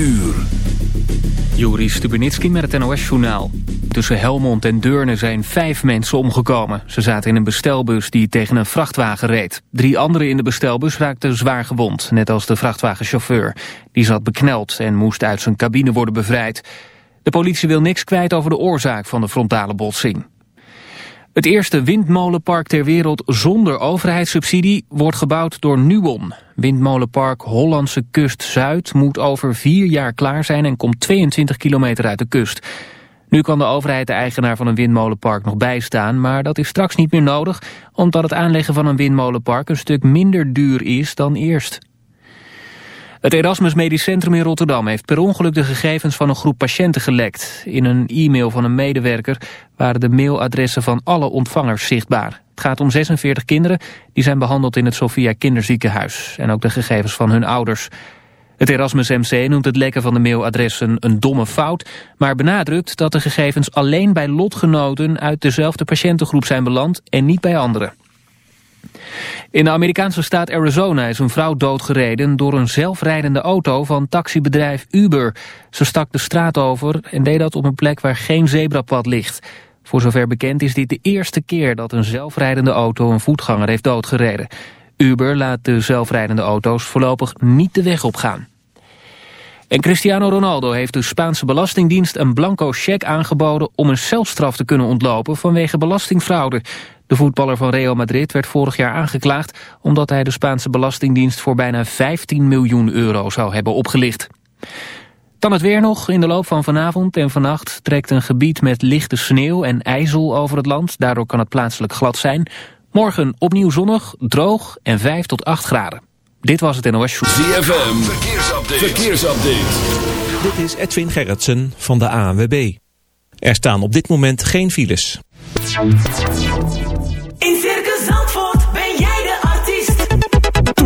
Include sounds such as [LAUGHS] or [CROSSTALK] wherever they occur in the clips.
uur. Juri Stubenitski met het NOS-journaal. Tussen Helmond en Deurne zijn vijf mensen omgekomen. Ze zaten in een bestelbus die tegen een vrachtwagen reed. Drie anderen in de bestelbus raakten zwaar gewond, net als de vrachtwagenchauffeur. Die zat bekneld en moest uit zijn cabine worden bevrijd. De politie wil niks kwijt over de oorzaak van de frontale botsing. Het eerste windmolenpark ter wereld zonder overheidssubsidie wordt gebouwd door Nuon. Windmolenpark Hollandse Kust Zuid moet over vier jaar klaar zijn en komt 22 kilometer uit de kust. Nu kan de overheid de eigenaar van een windmolenpark nog bijstaan, maar dat is straks niet meer nodig, omdat het aanleggen van een windmolenpark een stuk minder duur is dan eerst. Het Erasmus Medisch Centrum in Rotterdam heeft per ongeluk de gegevens van een groep patiënten gelekt. In een e-mail van een medewerker waren de mailadressen van alle ontvangers zichtbaar. Het gaat om 46 kinderen die zijn behandeld in het Sophia Kinderziekenhuis en ook de gegevens van hun ouders. Het Erasmus MC noemt het lekken van de mailadressen een domme fout, maar benadrukt dat de gegevens alleen bij lotgenoten uit dezelfde patiëntengroep zijn beland en niet bij anderen. In de Amerikaanse staat Arizona is een vrouw doodgereden door een zelfrijdende auto van taxibedrijf Uber. Ze stak de straat over en deed dat op een plek waar geen zebrapad ligt. Voor zover bekend is dit de eerste keer dat een zelfrijdende auto een voetganger heeft doodgereden. Uber laat de zelfrijdende auto's voorlopig niet de weg opgaan. En Cristiano Ronaldo heeft de Spaanse Belastingdienst een blanco cheque aangeboden om een celstraf te kunnen ontlopen vanwege belastingfraude. De voetballer van Real Madrid werd vorig jaar aangeklaagd... omdat hij de Spaanse Belastingdienst voor bijna 15 miljoen euro zou hebben opgelicht. Dan het weer nog. In de loop van vanavond en vannacht trekt een gebied met lichte sneeuw en ijzel over het land. Daardoor kan het plaatselijk glad zijn. Morgen opnieuw zonnig, droog en 5 tot 8 graden. Dit was het NOS Show. ZFM, verkeersupdate. verkeersupdate. Dit is Edwin Gerritsen van de ANWB. Er staan op dit moment geen files.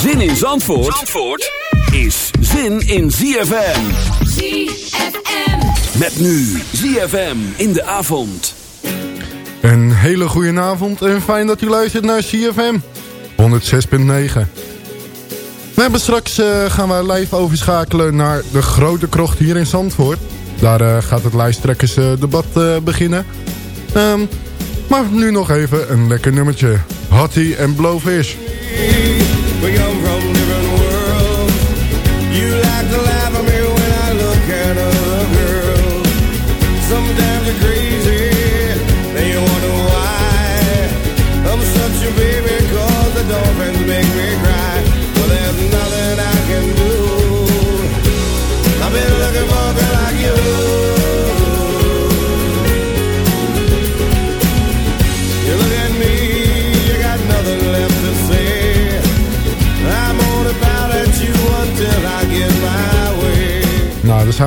Zin in Zandvoort, Zandvoort is zin in ZFM. ZFM. Met nu ZFM in de avond. Een hele goede avond en fijn dat u luistert naar CFM 106.9. We hebben straks eh, gaan we live overschakelen naar de grote krocht hier in Zandvoort. Daar eh, gaat het lijsttrekkersdebat eh, beginnen. Ehm, maar nu nog even een lekker nummertje. Hattie en Blowfish. We you're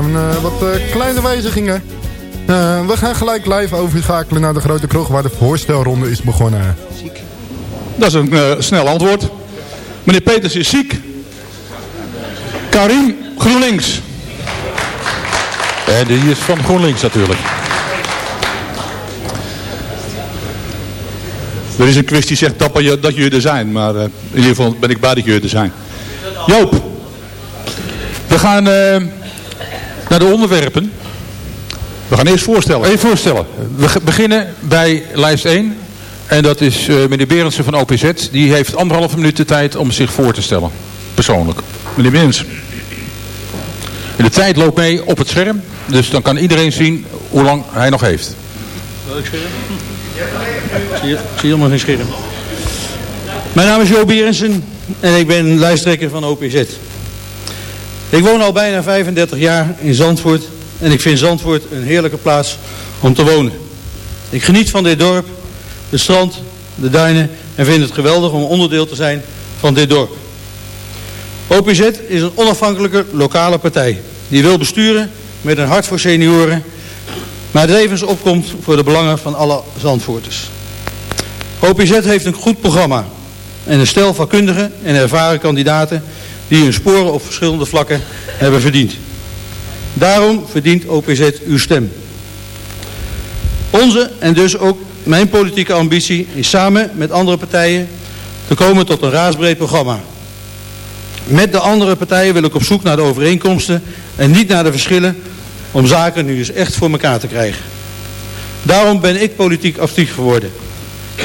zijn eh, wat eh, kleine wijzigingen. Eh, we gaan gelijk live overschakelen naar de grote kroeg waar de voorstelronde is begonnen. Dat is een eh, snel antwoord. Meneer Peters is ziek. Karim GroenLinks. En die is van GroenLinks natuurlijk. Er is een quiz die zegt dat, je- dat jullie er zijn, maar eh, in ieder geval ben ik blij dat jullie er zijn. Joop, we gaan eh, naar de onderwerpen. We gaan eerst voorstellen. Even voorstellen. We beginnen bij lijst 1. En dat is eh, meneer Berendsen van OPZ. Die heeft anderhalve minuut de tijd om zich voor te stellen. Persoonlijk. Meneer Berendsen. En de tijd loopt mee op het scherm. Dus dan kan iedereen zien hoe lang hij nog heeft. Welk scherm? Zie je, zie je helemaal geen scherm. Mijn naam is Jo Berensen en ik ben lijsttrekker van OPZ. Ik woon al bijna 35 jaar in Zandvoort en ik vind Zandvoort een heerlijke plaats om te wonen. Ik geniet van dit dorp, het strand, de duinen en vind het geweldig om onderdeel te zijn van dit dorp. OPZ is een onafhankelijke lokale partij die wil besturen met een hart voor senioren, maar tevens opkomt voor de belangen van alle Zandvoorters. OPZ heeft een goed programma en een stel vakkundige en ervaren kandidaten die hun sporen op verschillende vlakken hebben verdiend. Daarom verdient OPZ uw stem. Onze en dus ook mijn politieke ambitie is samen met andere partijen te komen tot een raadsbreed programma. Met de andere partijen wil ik op zoek naar de overeenkomsten en niet naar de verschillen om zaken nu eens echt voor elkaar te krijgen. Daarom ben ik politiek actief geworden.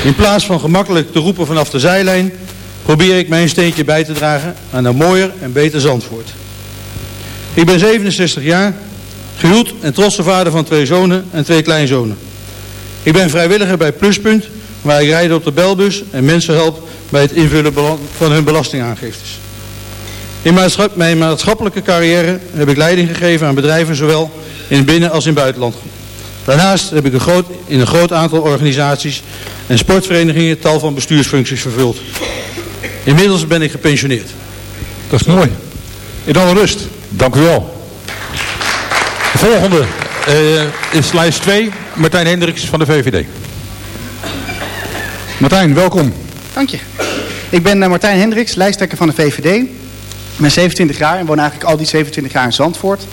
In plaats van gemakkelijk te roepen vanaf de zijlijn, probeer ik mijn steentje bij te dragen aan een mooier en beter Zandvoort. Ik ben 67 jaar, gehuwd en trotse vader van twee zonen en twee kleinzonen. Ik ben vrijwilliger bij Pluspunt, waar ik rijd op de belbus en mensen help bij het invullen van hun belastingaangiftes. In mijn maatschappelijke carrière heb ik leiding gegeven aan bedrijven zowel in binnen- als in buitenland. Daarnaast heb ik een groot, in een groot aantal organisaties en sportverenigingen tal van bestuursfuncties vervuld. Inmiddels ben ik gepensioneerd. Dat is mooi. In alle rust. Dank u wel. De volgende eh, is lijst 2. Martijn Hendricks van de VVD. Martijn, welkom. Dank je. Ik ben eh, Martijn Hendricks, lijsttrekker van de VVD. Ik ben 27 jaar en woon eigenlijk al die 27 jaar in Zandvoort.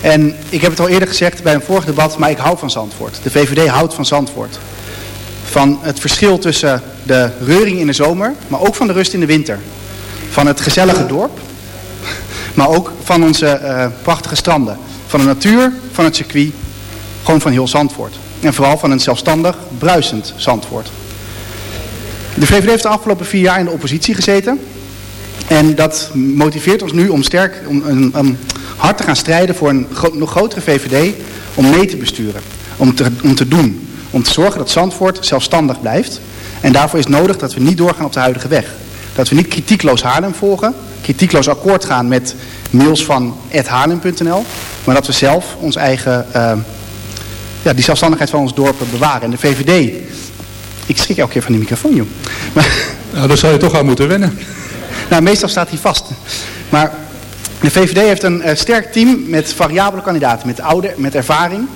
En ik heb het al eerder gezegd bij een vorig debat, maar ik hou van Zandvoort. De VVD houdt van Zandvoort. Van het verschil tussen de reuring in de zomer, maar ook van de rust in de winter. Van het gezellige dorp, maar ook van onze eh, prachtige stranden. Van de natuur, van het circuit, gewoon van heel Zandvoort. En vooral van een zelfstandig, bruisend Zandvoort. De VVD heeft de afgelopen vier jaar in de oppositie gezeten. En dat motiveert ons nu om sterk, om, om, hard te gaan strijden voor een nog grotere VVD. Om mee te besturen. Om te, om te doen. Om te zorgen dat Zandvoort zelfstandig blijft. En daarvoor is nodig dat we niet doorgaan op de huidige weg. Dat we niet kritiekloos Haarlem volgen. Kritiekloos akkoord gaan met mails van haarlem.nl. Maar dat we zelf ons eigen, eh, ja, die zelfstandigheid van ons dorp bewaren. En de VVD ik schrik elke keer van die microfoon, joh. Maar, [LAUGHS] Nou, daar zou je toch aan moeten wennen. nou, meestal staat hij vast. Maar de VVD heeft een eh, sterk team met variabele kandidaten. Met, oude, met ervaring,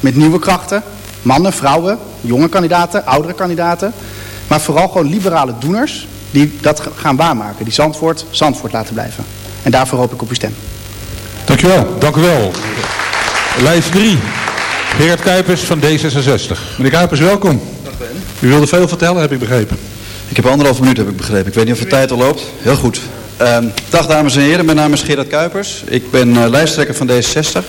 met nieuwe krachten. Mannen, vrouwen, jonge kandidaten, oudere kandidaten. Maar vooral gewoon liberale doeners die dat gaan waarmaken. Die Zandvoort, Zandvoort laten blijven. En daarvoor hoop ik op uw stem. Dankjewel, dank u wel. Lijst 3. Gerard Kuipers van D66. Meneer Kuipers, welkom. U wilde veel vertellen, heb ik begrepen. Ik heb anderhalf minuut, heb ik begrepen. Ik weet niet of de tijd al loopt. Heel goed. Ehm, dag dames en heren, mijn naam is Gerard Kuipers. Ik ben eh, lijsttrekker van D66.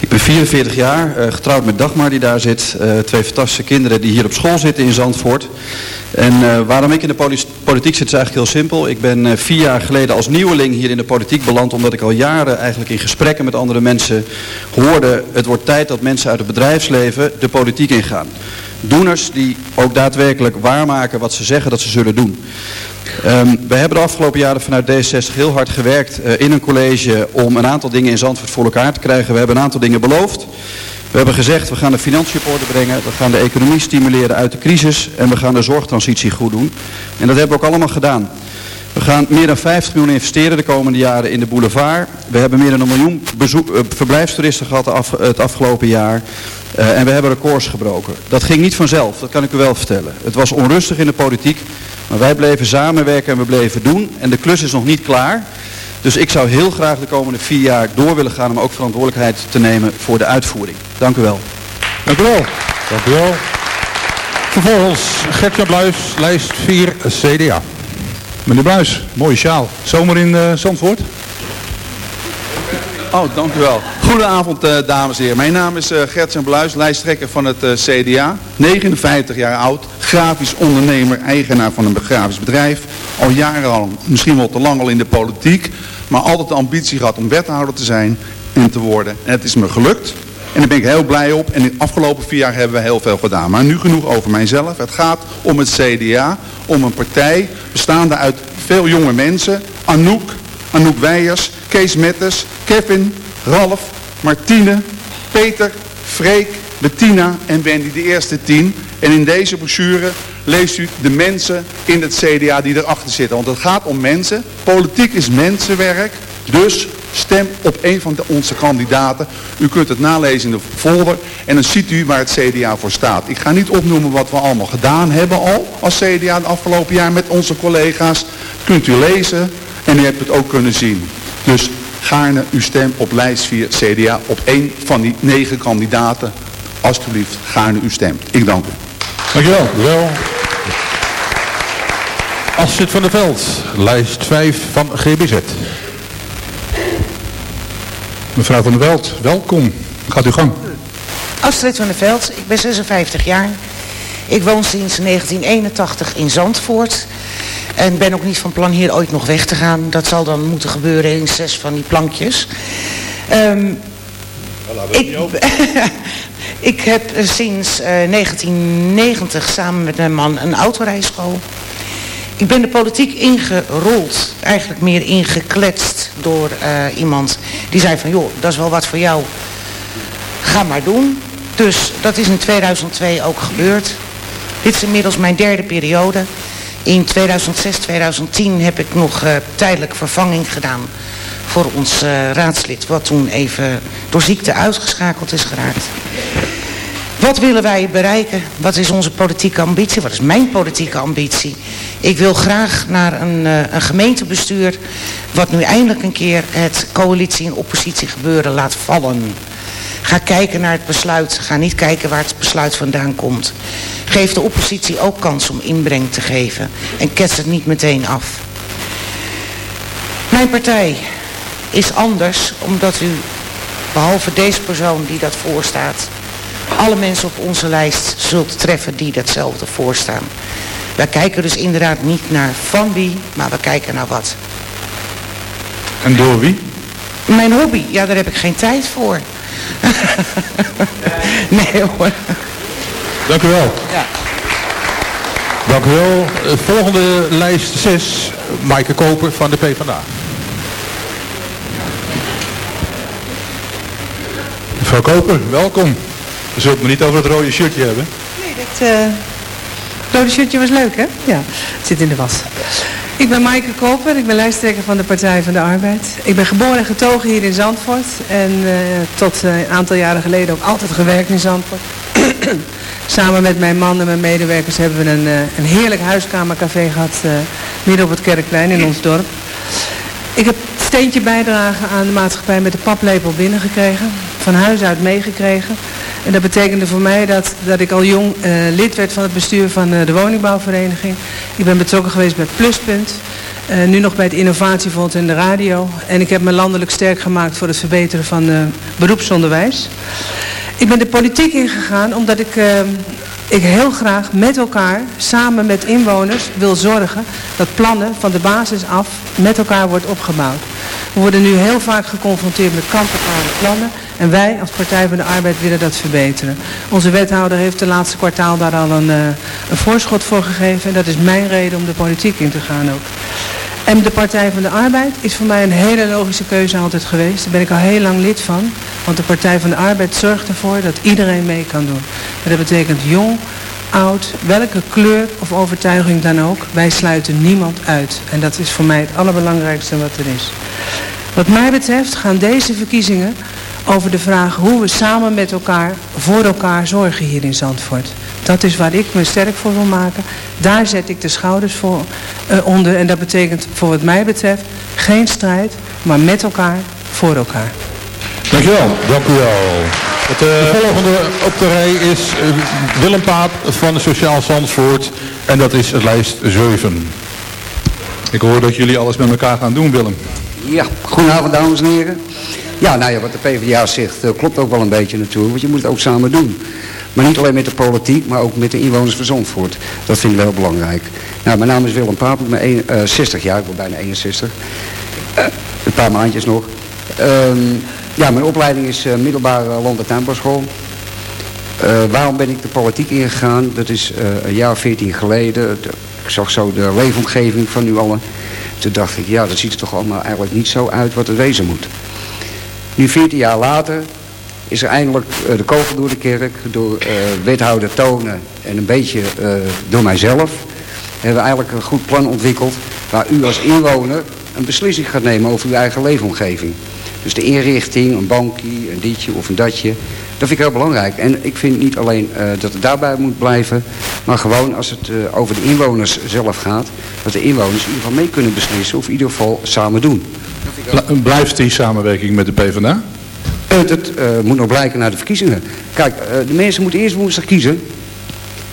Ik ben 44 jaar, eh, getrouwd met Dagmar die daar zit. Eh, twee fantastische kinderen die hier op school zitten in Zandvoort. En waarom ik in de poli- politiek zit is eigenlijk heel simpel. Ik ben vier jaar geleden als nieuweling hier in de politiek beland... omdat ik al jaren eigenlijk in gesprekken met andere mensen hoorde... het wordt tijd dat mensen uit het bedrijfsleven de politiek ingaan. Doeners die ook daadwerkelijk waarmaken wat ze zeggen dat ze zullen doen. Ehm, we hebben de afgelopen jaren vanuit D66 heel hard gewerkt eh, in een college om een aantal dingen in Zandvoort voor elkaar te krijgen. We hebben een aantal dingen beloofd. We hebben gezegd, we gaan de financiën op orde brengen, we gaan de economie stimuleren uit de crisis en we gaan de zorgtransitie goed doen. En dat hebben we ook allemaal gedaan. We gaan meer dan 50 miljoen investeren de komende jaren in de boulevard. We hebben meer dan een miljoen bezoek, eh, verblijfstoeristen gehad af- het afgelopen jaar. Eh, en we hebben records gebroken. Dat ging niet vanzelf, dat kan ik u wel vertellen. Het was onrustig in de politiek, maar wij bleven samenwerken en we bleven doen. En de klus is nog niet klaar. Dus ik zou heel graag de komende vier jaar door willen gaan om ook verantwoordelijkheid te nemen voor de uitvoering. Dank u wel. Dank u wel. Dank u wel. Vervolgens Gertjan Bluis, lijst 4 CDA. Meneer Bluis, mooie sjaal. Zomer in eh, Zandvoort? Oh, dank u wel. Goedenavond, eh, dames en heren. Mijn naam is uh, Gertjan Bluis, lijsttrekker van het eh, CDA. 59 jaar oud, grafisch ondernemer, eigenaar van een grafisch bedrijf. Al jarenlang, misschien wel te lang al in de politiek. Maar altijd de ambitie gehad om wethouder te zijn en te worden. En het is me gelukt. En daar ben ik heel blij op. En de afgelopen vier jaar hebben we heel veel gedaan. Maar nu genoeg over mijzelf. Het gaat om het CDA. Om een partij bestaande uit veel jonge mensen. Anouk, Anouk Weijers, Kees Metters, Kevin, Ralf, Martine, Peter, Freek, Bettina en Wendy, de eerste tien. En in deze brochure leest u de mensen in het CDA die erachter zitten. Want het gaat om mensen. Politiek is mensenwerk. Dus stem op een van de, onze kandidaten. U kunt het nalezen in de folder en dan ziet u waar het CDA voor staat. Ik ga niet opnoemen wat we allemaal gedaan hebben al als CDA het afgelopen jaar met onze collega's. Kunt u lezen en u hebt het ook kunnen zien. Dus gaarne uw stem op lijst 4 CDA op één van die negen kandidaten. Alsjeblieft, gaarne uw stem. Ik dank u. Dankjewel. Wel. Astrid van der Veld, lijst 5 van GBZ. Mevrouw van der Veld, welkom. Gaat uw gang. Astrid van der Veld, ik ben 56 jaar. Ik woon sinds 1981 in Zandvoort. En ben ook niet van plan hier ooit nog weg te gaan. Dat zal dan moeten gebeuren in zes van die plankjes. Ehm, ik, [LAUGHS] ik heb eh, sinds eh, 1990 samen met mijn man een autorijschool. Ik ben de politiek ingerold, eigenlijk meer ingekletst door eh, iemand die zei van joh, dat is wel wat voor jou. Ga maar doen. Dus dat is in 2002 ook gebeurd. Dit is inmiddels mijn derde periode. In 2006, 2010 heb ik nog uh, tijdelijk vervanging gedaan voor ons uh, raadslid, wat toen even door ziekte uitgeschakeld is geraakt. Wat willen wij bereiken? Wat is onze politieke ambitie? Wat is mijn politieke ambitie? Ik wil graag naar een, uh, een gemeentebestuur wat nu eindelijk een keer het coalitie- en oppositie gebeuren laat vallen. Ga kijken naar het besluit. Ga niet kijken waar het besluit vandaan komt. Geef de oppositie ook kans om inbreng te geven. En kets het niet meteen af. Mijn partij is anders omdat u, behalve deze persoon die dat voorstaat... alle mensen op onze lijst zult treffen die datzelfde voorstaan. Wij kijken dus inderdaad niet naar van wie, maar we kijken naar wat. En door wie? Mijn hobby, ja daar heb ik geen tijd voor. [LAUGHS] nee hoor. Dank u wel. Ja. Dank u wel. Eh, Volgende lijst 6, Maaike Koper van de PvdA. Mevrouw Koper, welkom. Zullen het maar niet over het rode shirtje hebben. Nee, dat uh, rode shirtje was leuk hè? Ja, het zit in de was. Ik ben Maaike Koper, ik ben lijsttrekker van de Partij van de Arbeid. Ik ben geboren en getogen hier in Zandvoort. En uh, tot een aantal jaren geleden ook altijd gewerkt in Zandvoort. [CLEARS THROAT] Samen met mijn man en mijn medewerkers hebben we een, een heerlijk huiskamercafé gehad midden op het Kerkplein in ons dorp. Ik heb steentje bijdragen aan de maatschappij met de paplepel binnengekregen. Van huis uit meegekregen. En dat betekende voor mij dat, dat ik al jong uh, lid werd van het bestuur van uh, de woningbouwvereniging. Ik ben betrokken geweest bij Pluspunt. Uh, nu nog bij het Innovatiefonds en de radio. En ik heb me landelijk sterk gemaakt voor het verbeteren van beroepsonderwijs. Ik ben de politiek ingegaan omdat ik, ik heel graag met elkaar, samen met inwoners, wil zorgen dat plannen van de basis af met elkaar wordt opgebouwd. We worden nu heel vaak geconfronteerd met kant-en-klare plannen. En wij als Partij van de Arbeid willen dat verbeteren. Onze wethouder heeft de laatste kwartaal daar al een, uh, een voorschot voor gegeven. En dat is mijn reden om de politiek in te gaan ook. En de Partij van de Arbeid is voor mij een hele logische keuze altijd geweest. Daar ben ik al heel lang lid van. Want de Partij van de Arbeid zorgt ervoor dat iedereen mee kan doen. En dat betekent jong, oud, welke kleur of overtuiging dan ook. Wij sluiten niemand uit. En dat is voor mij het allerbelangrijkste wat er is. Wat mij betreft gaan deze verkiezingen over de vraag hoe we samen met elkaar voor elkaar zorgen hier in Zandvoort. Dat is waar ik me sterk voor wil maken. Daar zet ik de schouders voor eh, onder. En dat betekent voor wat mij betreft geen strijd, maar met elkaar voor elkaar. Dankjewel. Dank u wel. Het, de volgende op de rij is eh, Willem Paap van Sociaal Zandvoort. En dat is lijst 7. Ik hoor dat jullie alles met elkaar gaan doen, Willem. Ja, goedenavond dames en heren. Ja, nou ja, wat de PvdA zegt eh, klopt ook wel een beetje natuurlijk, want je moet het ook samen doen. Maar niet alleen met de politiek, maar ook met de inwoners van Zandvoort. Dat vind ik wel belangrijk. Nou, mijn naam is Willem Paap, ik ben een- eh, 60 jaar, ik ben bijna 61. Eh, een paar maandjes nog. Ehm, ja, mijn opleiding is eh, middelbare land- en. Eh, waarom ben ik de politiek ingegaan? Dat is eh, een jaar of 14 geleden. De- ik zag zo de leefomgeving van u allen. Toen dacht ik, ja, dat ziet er toch allemaal eigenlijk niet zo uit wat het wezen moet. Nu 14 jaar later is er eindelijk eh, de kogel door de kerk, door eh, wethouder Tonen en een beetje eh, door mijzelf. Hebben we eigenlijk een goed plan ontwikkeld waar u als inwoner een beslissing gaat nemen over uw eigen leefomgeving. Dus de inrichting, een bankje, een ditje of een datje. Dat vind ik heel belangrijk. En ik vind niet alleen eh, dat het daarbij moet blijven, maar gewoon als het eh, over de inwoners zelf gaat, dat de inwoners in ieder geval mee kunnen beslissen of in ieder geval samen doen. Bl- Blijft die samenwerking met de PvdA? Eh, dat moet nog blijken naar de verkiezingen. Kijk, de mensen moeten eerst woensdag kiezen.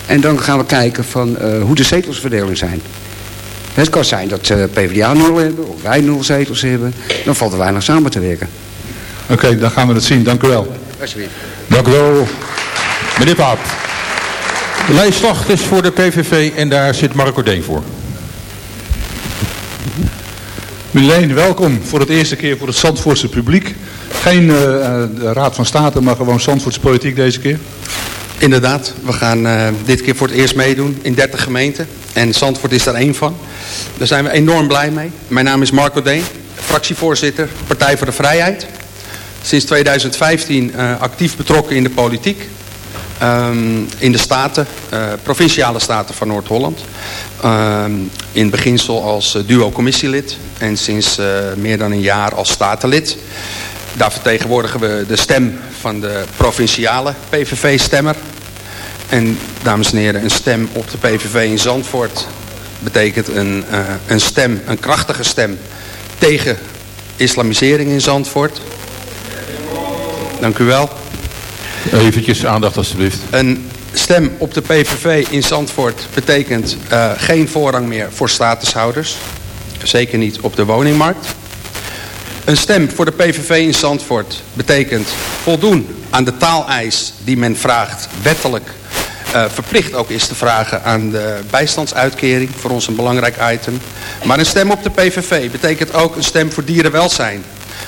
En dan gaan we kijken van hoe de zetelsverdeling zijn. Het kan zijn dat eh, PvdA nul hebben, of wij nul zetels hebben. Dan valt er weinig samen te werken. Oké, dan gaan we het zien. Dank u wel. Alsjeblieft. Dank u wel. Meneer Paap. De lijst 8 is voor de PVV en daar zit Marco Deen voor. Milene, welkom voor het eerste keer voor het Zandvoortse publiek. Geen eh, eh, de Raad van State, maar gewoon Zandvoortse politiek deze keer. Inderdaad, we gaan eh, dit keer voor het eerst meedoen in 30 gemeenten. En Zandvoort is daar één van. Daar zijn we enorm blij mee. Mijn naam is Marco Deen, fractievoorzitter Partij voor de Vrijheid. Sinds 2015 eh, actief betrokken in de politiek. Ehm, in de staten, eh, provinciale staten van Noord-Holland. Ehm, in beginsel als duo-commissielid en sinds meer dan een jaar als statenlid. Daar vertegenwoordigen we de stem van de provinciale PVV-stemmer. En dames en heren, een stem op de PVV in Zandvoort betekent een, eh, een stem, een krachtige stem tegen islamisering in Zandvoort. Dank u wel. Eventjes aandacht alstublieft. Een stem op de PVV in Zandvoort betekent eh, geen voorrang meer voor statushouders. Zeker niet op de woningmarkt. Een stem voor de PVV in Zandvoort betekent voldoen aan de taaleis die men vraagt, wettelijk eh, verplicht ook is te vragen aan de bijstandsuitkering, voor ons een belangrijk item. Maar een stem op de PVV betekent ook een stem voor dierenwelzijn.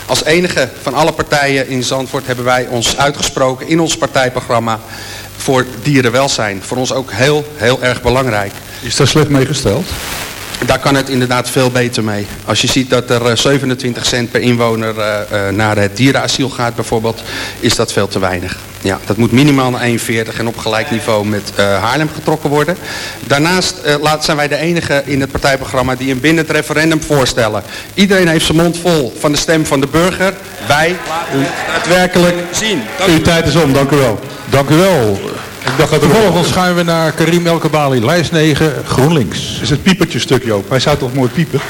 Als enige van alle partijen in Zandvoort hebben wij ons uitgesproken in ons partijprogramma voor dierenwelzijn. Voor ons ook heel, heel erg belangrijk. Is daar slecht mee gesteld? Daar kan het inderdaad veel beter mee. Als je ziet dat er eh, 27 cent per inwoner eh, eh, naar het dierenasiel gaat bijvoorbeeld, is dat veel te weinig. Ja, dat moet minimaal naar 41 en op gelijk niveau met eh, Haarlem getrokken worden. Daarnaast eh, laat, zijn wij de enige in het partijprogramma die een bindend referendum voorstellen. Iedereen heeft zijn mond vol van de stem van de burger. Wij laten het daadwerkelijk zien. Dank Uw tijd is om, dank u wel. Dank u wel. Ik dacht dat Vervolgens gaan we naar Karim Elkebali, lijst 9, GroenLinks. is het piepertje stuk, Joop. Hij zou toch mooi piepen?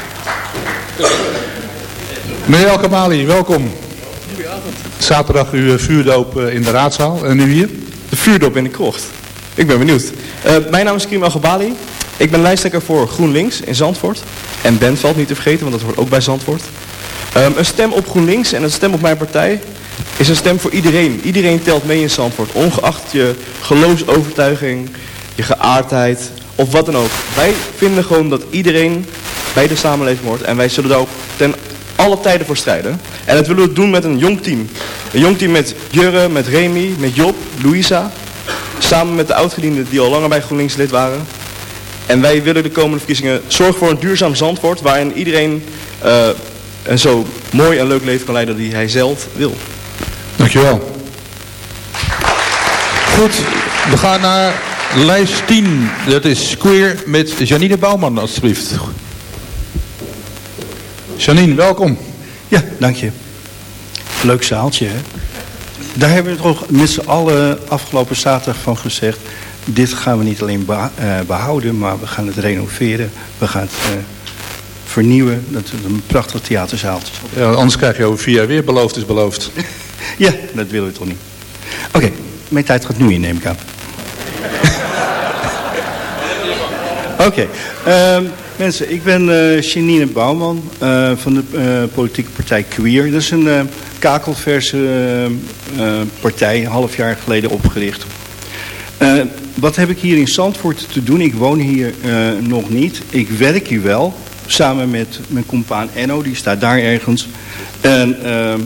Meneer Elkebali, welkom. Zaterdag uw eh, vuurdoop eh, in de raadzaal. En nu hier? De vuurdoop in de krocht. Ik ben benieuwd. Eh, mijn naam is Kim Algebali. Ik ben lijsttrekker voor GroenLinks in Zandvoort. En Bentveld niet te vergeten, want dat hoort ook bij Zandvoort. Ehm, een stem op GroenLinks en een stem op mijn partij is een stem voor iedereen. Iedereen telt mee in Zandvoort, ongeacht je geloofsovertuiging, je geaardheid of wat dan ook. Wij vinden gewoon dat iedereen bij de samenleving hoort en wij zullen daar ook ten alle tijden voor strijden. En dat willen we doen met een jong team. Een jong team met Jurre, met Remy, met Job, Louisa. Samen met de oudgedienden die al langer bij GroenLinks lid waren. En wij willen de komende verkiezingen zorgen voor een duurzaam Zandvoort... waarin iedereen eh, een zo mooi en leuk leven kan leiden die hij zelf wil. Dankjewel. Goed, we gaan naar lijst 10. Dat is Queer met Janine Bouwman, alstublieft. Janine, welkom. Ja, dank je. Leuk zaaltje, hè? daar hebben we toch met z'n allen afgelopen zaterdag van gezegd... dit gaan we niet alleen eh, behouden, maar we gaan het renoveren. We gaan het eh, vernieuwen. Dat is een prachtig theaterzaaltje. Ja, anders krijg je over vier jaar weer beloofd is beloofd. [LAUGHS] Ja, dat willen we toch niet. Oké, mijn tijd gaat nu in, neem ik aan. Oké, ehm, mensen, ik ben eh Janine Bouwman eh, van de eh, politieke partij Queer. Dat is een eh, kakelverse partij, een half jaar geleden opgericht. Wat heb ik hier in Zandvoort te doen? Ik woon hier nog niet. Ik werk hier wel, samen met mijn compaan Enno, die staat daar ergens. En ehm,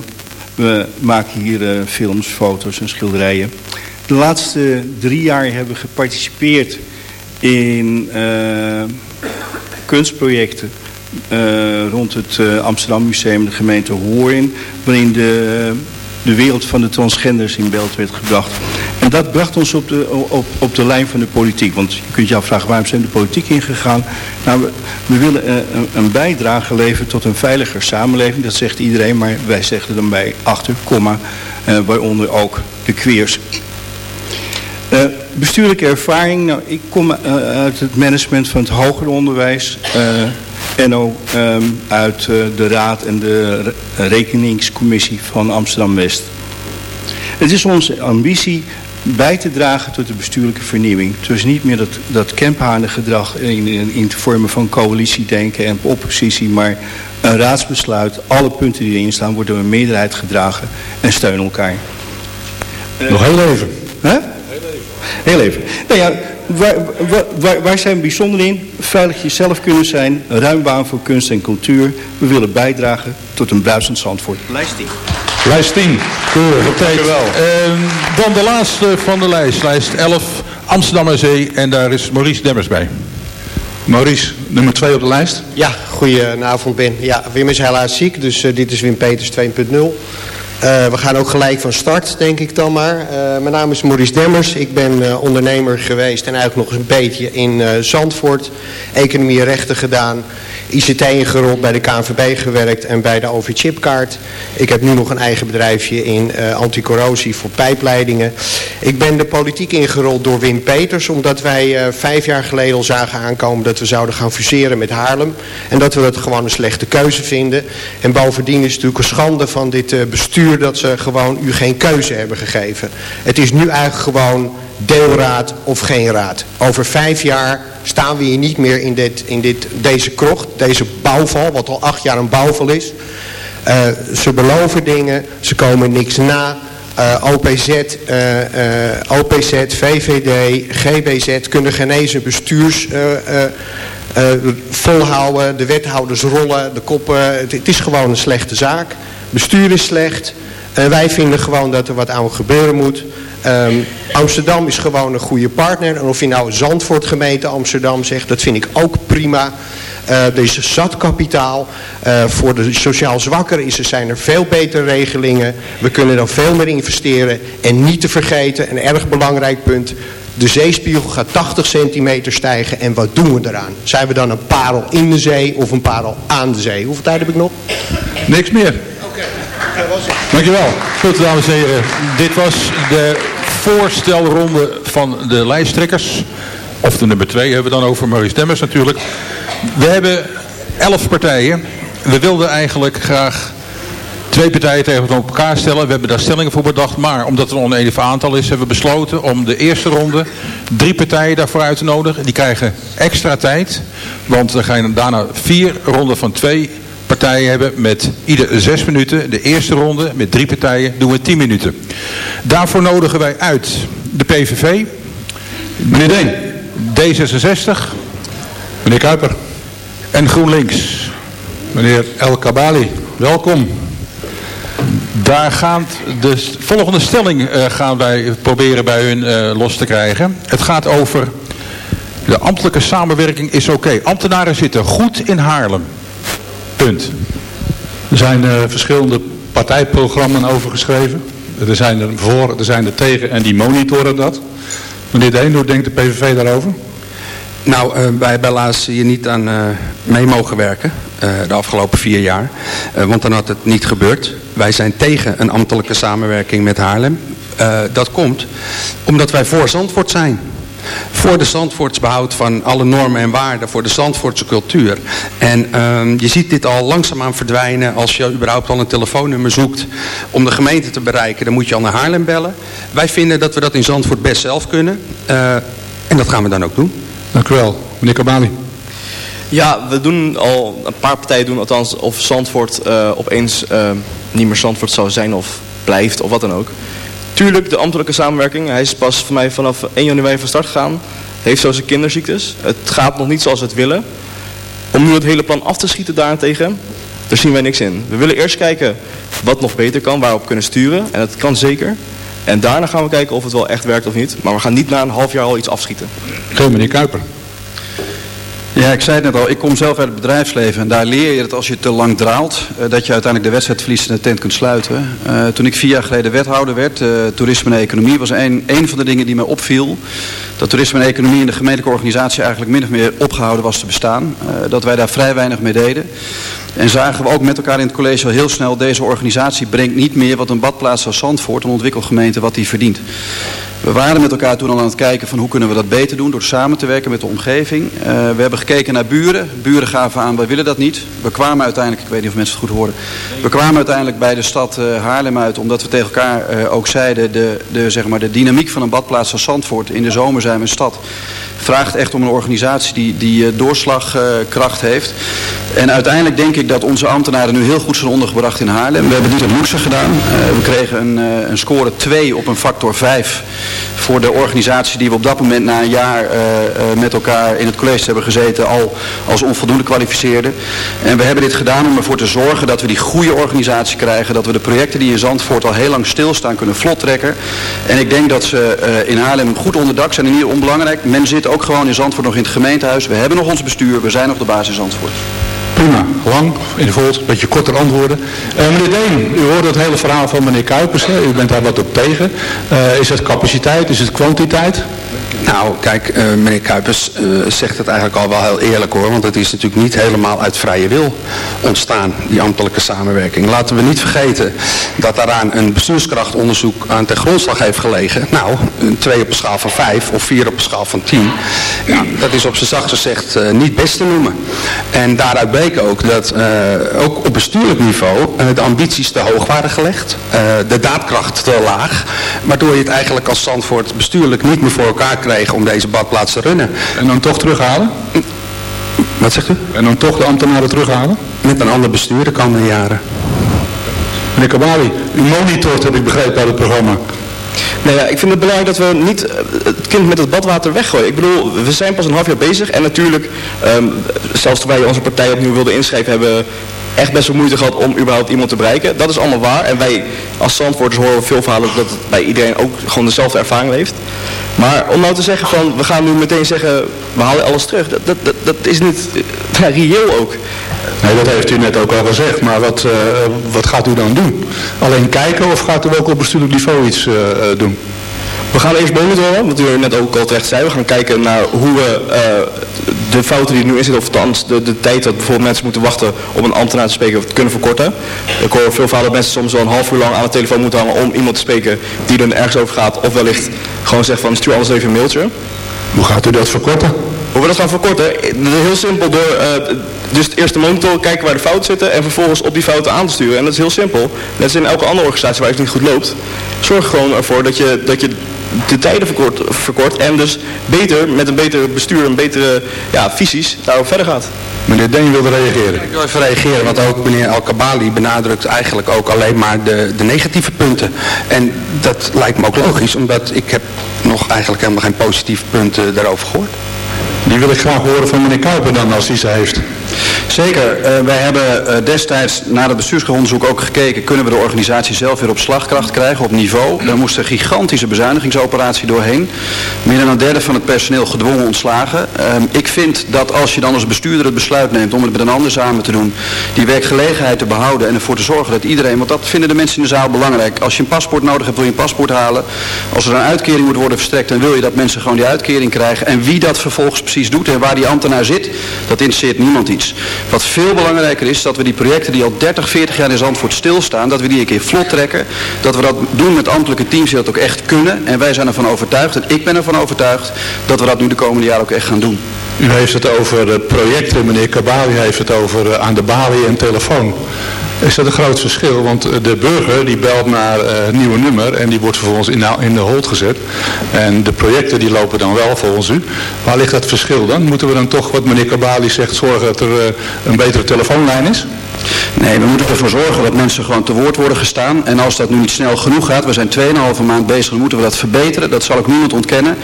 we maken hier films, foto's en schilderijen. De laatste drie jaar hebben we geparticipeerd in eh, kunstprojecten eh, rond het eh, Amsterdam Museum, de gemeente Hoorn, waarin de, de wereld van de transgenders in beeld werd gebracht. En dat bracht ons op de, op, op de lijn van de politiek. Want je kunt je afvragen, waarom zijn de politiek ingegaan? Nou, we, we willen een, een bijdrage leveren tot een veiliger samenleving. Dat zegt iedereen, maar wij zeggen dan bij achter, komma, waaronder ook de queers. Bestuurlijke ervaring. Nou, ik kom eh, uit het management van het hoger onderwijs. eh Enno ehm, uit eh, de raad en de re- rekeningscommissie van Amsterdam-West. Het is onze ambitie bij te dragen tot de bestuurlijke vernieuwing. Dus niet meer dat, dat gedrag in, in, in te vormen van coalitiedenken en oppositie, maar een raadsbesluit. Alle punten die erin staan worden door een meerderheid gedragen en steunen elkaar. Nog heel even. Hè? Heel even. Nou ja, waar, waar, waar, zijn we bijzonder in? Veilig jezelf kunnen zijn, een ruim baan voor kunst en cultuur. We willen bijdragen tot een bruisend Zandvoort. Lijst 10. Lijst 10. Keurig op tijd. Ehm, dan de laatste van de lijst. Lijst 11. Amsterdam Zee. En daar is Maurice Demmers bij. Maurice, nummer 2 op de lijst. Ja, goedenavond Ben. Ja, Wim is helaas ziek, dus eh, dit is Wim Peters 2.0. Eh, we gaan ook gelijk van start, denk ik dan maar. Eh, mijn naam is Maurice Demmers. Ik ben eh, ondernemer geweest en eigenlijk nog een beetje in Zandvoort. Economie en rechten gedaan. ICT ingerold, bij de KNVB gewerkt en bij de OV-chipkaart. Ik heb nu nog een eigen bedrijfje in eh anticorrosie voor pijpleidingen. Ik ben de politiek ingerold door Wim Peters, omdat wij eh, vijf jaar geleden al zagen aankomen dat we zouden gaan fuseren met Haarlem. En dat we dat gewoon een slechte keuze vinden. En bovendien is het natuurlijk een schande van dit eh, bestuur dat ze gewoon u geen keuze hebben gegeven. Het is nu eigenlijk gewoon deelraad of geen raad. Over vijf jaar staan we hier niet meer in, dit, in dit, deze krocht, deze bouwval, wat al acht jaar een bouwval is. Eh, ze beloven dingen, ze komen niks na. Eh, OPZ, eh, OPZ, VVD, GBZ kunnen een bestuurs volhouden. De wethouders rollen, de koppen. Het, het is gewoon een slechte zaak. Bestuur is slecht. Wij vinden gewoon dat er wat aan gebeuren moet. Ehm, Amsterdam is gewoon een goede partner. En of je nou Zandvoort gemeente Amsterdam zegt, dat vind ik ook prima. Eh er is zat kapitaal. Eh, voor de sociaal zwakkeren is er, zijn er veel betere regelingen. We kunnen dan veel meer investeren. En niet te vergeten, een erg belangrijk punt. De zeespiegel gaat 80 centimeter stijgen. En wat doen we eraan? Zijn we dan een parel in de zee of een parel aan de zee? Hoeveel tijd heb ik nog? Niks meer. Dankjewel. Goed, dames en heren. Dit was de voorstelronde van de lijsttrekkers. Of de nummer 2 hebben we dan over Maurice Demmers natuurlijk. We hebben elf partijen. We wilden eigenlijk graag twee partijen tegen elkaar stellen. We hebben daar stellingen voor bedacht. Maar omdat er een oneven aantal is, hebben we besloten om de eerste ronde drie partijen daarvoor uit te nodigen. Die krijgen extra tijd. Want we gaan daarna vier ronden van twee partijen hebben met ieder zes minuten. De eerste ronde met drie partijen doen we tien minuten. Daarvoor nodigen wij uit de PVV. Meneer Deen. D66. Meneer Kuiper. En GroenLinks. Meneer El Kabali. Welkom. Daar gaan de volgende stelling eh, gaan wij proberen bij hun eh, los te krijgen. Het gaat over de ambtelijke samenwerking is oké. Ambtenaren zitten goed in Haarlem. Er zijn eh, verschillende partijprogramma's over geschreven. Er zijn er voor, er zijn er tegen en die monitoren dat. Meneer Deen, hoe denkt de PVV daarover? Nou, eh, wij hebben helaas hier niet aan eh, mee mogen werken de afgelopen vier jaar. Want dan had het niet gebeurd. wij zijn tegen een ambtelijke samenwerking met Haarlem. Dat komt omdat wij voor Zandvoort zijn. Voor de Zandvoorts behoud van alle normen en waarden, voor de Zandvoortse cultuur. En ehm, je ziet dit al langzaamaan verdwijnen als je überhaupt al een telefoonnummer zoekt om de gemeente te bereiken. Dan moet je al naar Haarlem bellen. Wij vinden dat we dat in Zandvoort best zelf kunnen. Eh, en dat gaan we dan ook doen. Dank u wel. Meneer Kabali. Ja, we doen al, een paar partijen doen althans of Zandvoort eh, opeens eh, niet meer Zandvoort zou zijn of blijft of wat dan ook. Tuurlijk, de ambtelijke samenwerking, hij is pas voor mij vanaf 1 januari van start gegaan. Heeft zo zijn kinderziektes. Het gaat nog niet zoals we het willen. Om nu het hele plan af te schieten daarentegen, daar zien wij niks in. We willen eerst kijken wat nog beter kan, waar we op kunnen sturen. En dat kan zeker. En daarna gaan we kijken of het wel echt werkt of niet. Maar we gaan niet na een half jaar al iets afschieten. Goed, meneer Kuiper. Ja, ik zei het net al, ik kom zelf uit het bedrijfsleven en daar leer je dat als je te lang draalt, eh, dat je uiteindelijk de wedstrijd verliest en de tent kunt sluiten. Eh, toen ik vier jaar geleden wethouder werd, eh, toerisme en economie, was een, een van de dingen die mij opviel. Dat toerisme en economie in de gemeentelijke organisatie eigenlijk min of meer opgehouden was te bestaan. Dat wij daar vrij weinig mee deden. En zagen we ook met elkaar in het college al heel snel, deze organisatie brengt niet meer wat een badplaats als Zandvoort, een ontwikkelgemeente, wat die verdient. We waren met elkaar toen al aan het kijken van hoe kunnen we dat beter doen door samen te werken met de omgeving. Eh, we hebben gekeken naar buren. Buren gaven aan, wij willen dat niet. We kwamen uiteindelijk, ik weet niet of mensen het goed horen, we kwamen uiteindelijk bij de stad eh, Haarlem uit omdat we tegen elkaar eh, ook zeiden de, de, zeg maar, de dynamiek van een badplaats als Zandvoort. In de zomer zijn we een stad. Vraagt echt om een organisatie die, die doorslagkracht heeft. En uiteindelijk denk ik dat onze ambtenaren nu heel goed zijn ondergebracht in Haarlem. We hebben niet op Moekse gedaan. We kregen een, een score 2 op een factor 5 voor de organisatie die we op dat moment na een jaar eh, eh, met elkaar in het college hebben gezeten al als onvoldoende kwalificeerden. En we hebben dit gedaan om ervoor te zorgen dat we die goede organisatie krijgen. Dat we de projecten die in Zandvoort al heel lang stilstaan kunnen vlot trekken. En ik denk dat ze eh, in Haarlem goed onder dak zijn en niet onbelangrijk. Men zit ook gewoon in Zandvoort nog in het gemeentehuis. We hebben nog ons bestuur. We zijn nog de basis Zandvoort. Prima, lang, in de volt, een beetje korter antwoorden. Eh, meneer Deen, u hoorde het hele verhaal van meneer Kuipers, hè? u bent daar wat op tegen. Eh, is het capaciteit, is het kwantiteit? Nou, kijk, eh, meneer Kuipers eh, zegt het eigenlijk al wel heel eerlijk hoor. Want het is natuurlijk niet helemaal uit vrije wil ontstaan, die ambtelijke samenwerking. Laten we niet vergeten dat daaraan een bestuurskrachtonderzoek aan ten grondslag heeft gelegen. Nou, 2 op een schaal van 5 of 4 op een schaal van 10. Ja, dat is op zijn zacht gezegd eh, niet best te noemen. En daaruit bleek ook dat ook op bestuurlijk niveau de ambities te hoog waren gelegd. de daadkracht te laag. Waardoor je het eigenlijk als Zandvoort bestuurlijk niet meer voor elkaar kreeg om deze badplaats te runnen. En dan toch terughalen? Wat zegt u? En dan toch de ambtenaren terughalen? Met een ander bestuur de komende jaren. Meneer Kabali, u monitort, heb ik begrepen, uit het programma. Nou ja, ik vind het belangrijk dat we niet eh, het kind met het badwater weggooien. Ik bedoel, we zijn pas een half jaar bezig en natuurlijk, ehm, zelfs toen wij onze partij opnieuw wilden inschrijven, hebben echt best wel moeite gehad om überhaupt iemand te bereiken. Dat is allemaal waar en wij als Zandvoorters horen veel verhalen dat het bij iedereen ook gewoon dezelfde ervaring heeft. Maar om nou te zeggen van, we gaan nu meteen zeggen, we halen alles terug, dat, dat, dat, is niet [LAUGHS] uh, reëel ook. Nee, dat heeft u net ook al gezegd, maar wat, eh, wat gaat u dan doen? Alleen kijken of gaat u ook op bestuurlijk niveau iets eh, eh, doen? We gaan eerst monitoren, wat u net ook al terecht zei. We gaan kijken naar hoe we eh, de fouten die er nu in zitten, of althans de, de tijd dat bijvoorbeeld mensen moeten wachten om een ambtenaar te spreken, kunnen verkorten. Ik hoor veel verhalen dat mensen soms wel een half uur lang aan de telefoon moeten hangen om iemand te spreken die er ergens over gaat. Of wellicht gewoon zegt van stuur alles even een mailtje. Hoe gaat u dat verkorten? Hoe we dat gaan verkorten? Heel simpel door eh, dus eerst te monitoren, kijken waar de fouten zitten en vervolgens op die fouten aan te sturen. En dat is heel simpel. Net als in elke andere organisatie waar het niet goed loopt. Zorg gewoon ervoor dat je, dat je de tijden verkort, verkort en dus beter, met een beter bestuur en betere ja, visies, daarop verder gaat. Meneer Deen wilde reageren. Ik wil even reageren, want ook meneer Al-Kabali benadrukt eigenlijk ook alleen maar de, de negatieve punten. En dat lijkt me ook logisch, omdat ik heb nog eigenlijk helemaal geen positieve punten daarover gehoord. Die wil ik graag horen van meneer Kuiper dan, als hij ze heeft. Zeker. Eh, wij hebben eh, destijds na het bestuursonderzoek ook gekeken... kunnen we de organisatie zelf weer op slagkracht krijgen, op niveau. Daar moest een gigantische bezuinigingsoperatie doorheen. Meer dan een derde van het personeel gedwongen ontslagen. Ehm, ik vind dat als je dan als bestuurder het besluit neemt... om het met een ander samen te doen... die werkgelegenheid te behouden en ervoor te zorgen dat iedereen... want dat vinden de mensen in de zaal belangrijk. Als je een paspoort nodig hebt, wil je een paspoort halen. Als er een uitkering moet worden verstrekt... dan wil je dat mensen gewoon die uitkering krijgen. En wie dat vervolgens precies doet en waar die ambtenaar zit... dat interesseert niemand iets. Wat veel belangrijker is, dat we die projecten die al 30, 40 jaar in Zandvoort stilstaan, dat we die een keer vlot trekken. Dat we dat doen met ambtelijke teams die dat ook echt kunnen. En wij zijn ervan overtuigd, en ik ben ervan overtuigd, dat we dat nu de komende jaren ook echt gaan doen. U heeft het over eh, projecten, meneer Kabali heeft het over eh, aan de balie en telefoon. Is dat een groot verschil? Want eh, de burger die belt naar eh, het nieuwe nummer en die wordt vervolgens in de, hold gezet. En de projecten die lopen dan wel volgens u. Waar ligt dat verschil dan? Moeten we dan toch, wat meneer Kabali zegt, zorgen dat er eh, een betere telefoonlijn is? Nee, we moeten ervoor zorgen dat mensen gewoon te woord worden gestaan. En als dat nu niet snel genoeg gaat, we zijn 2,5 maand bezig, dan moeten we dat verbeteren. Dat zal ook niemand ontkennen.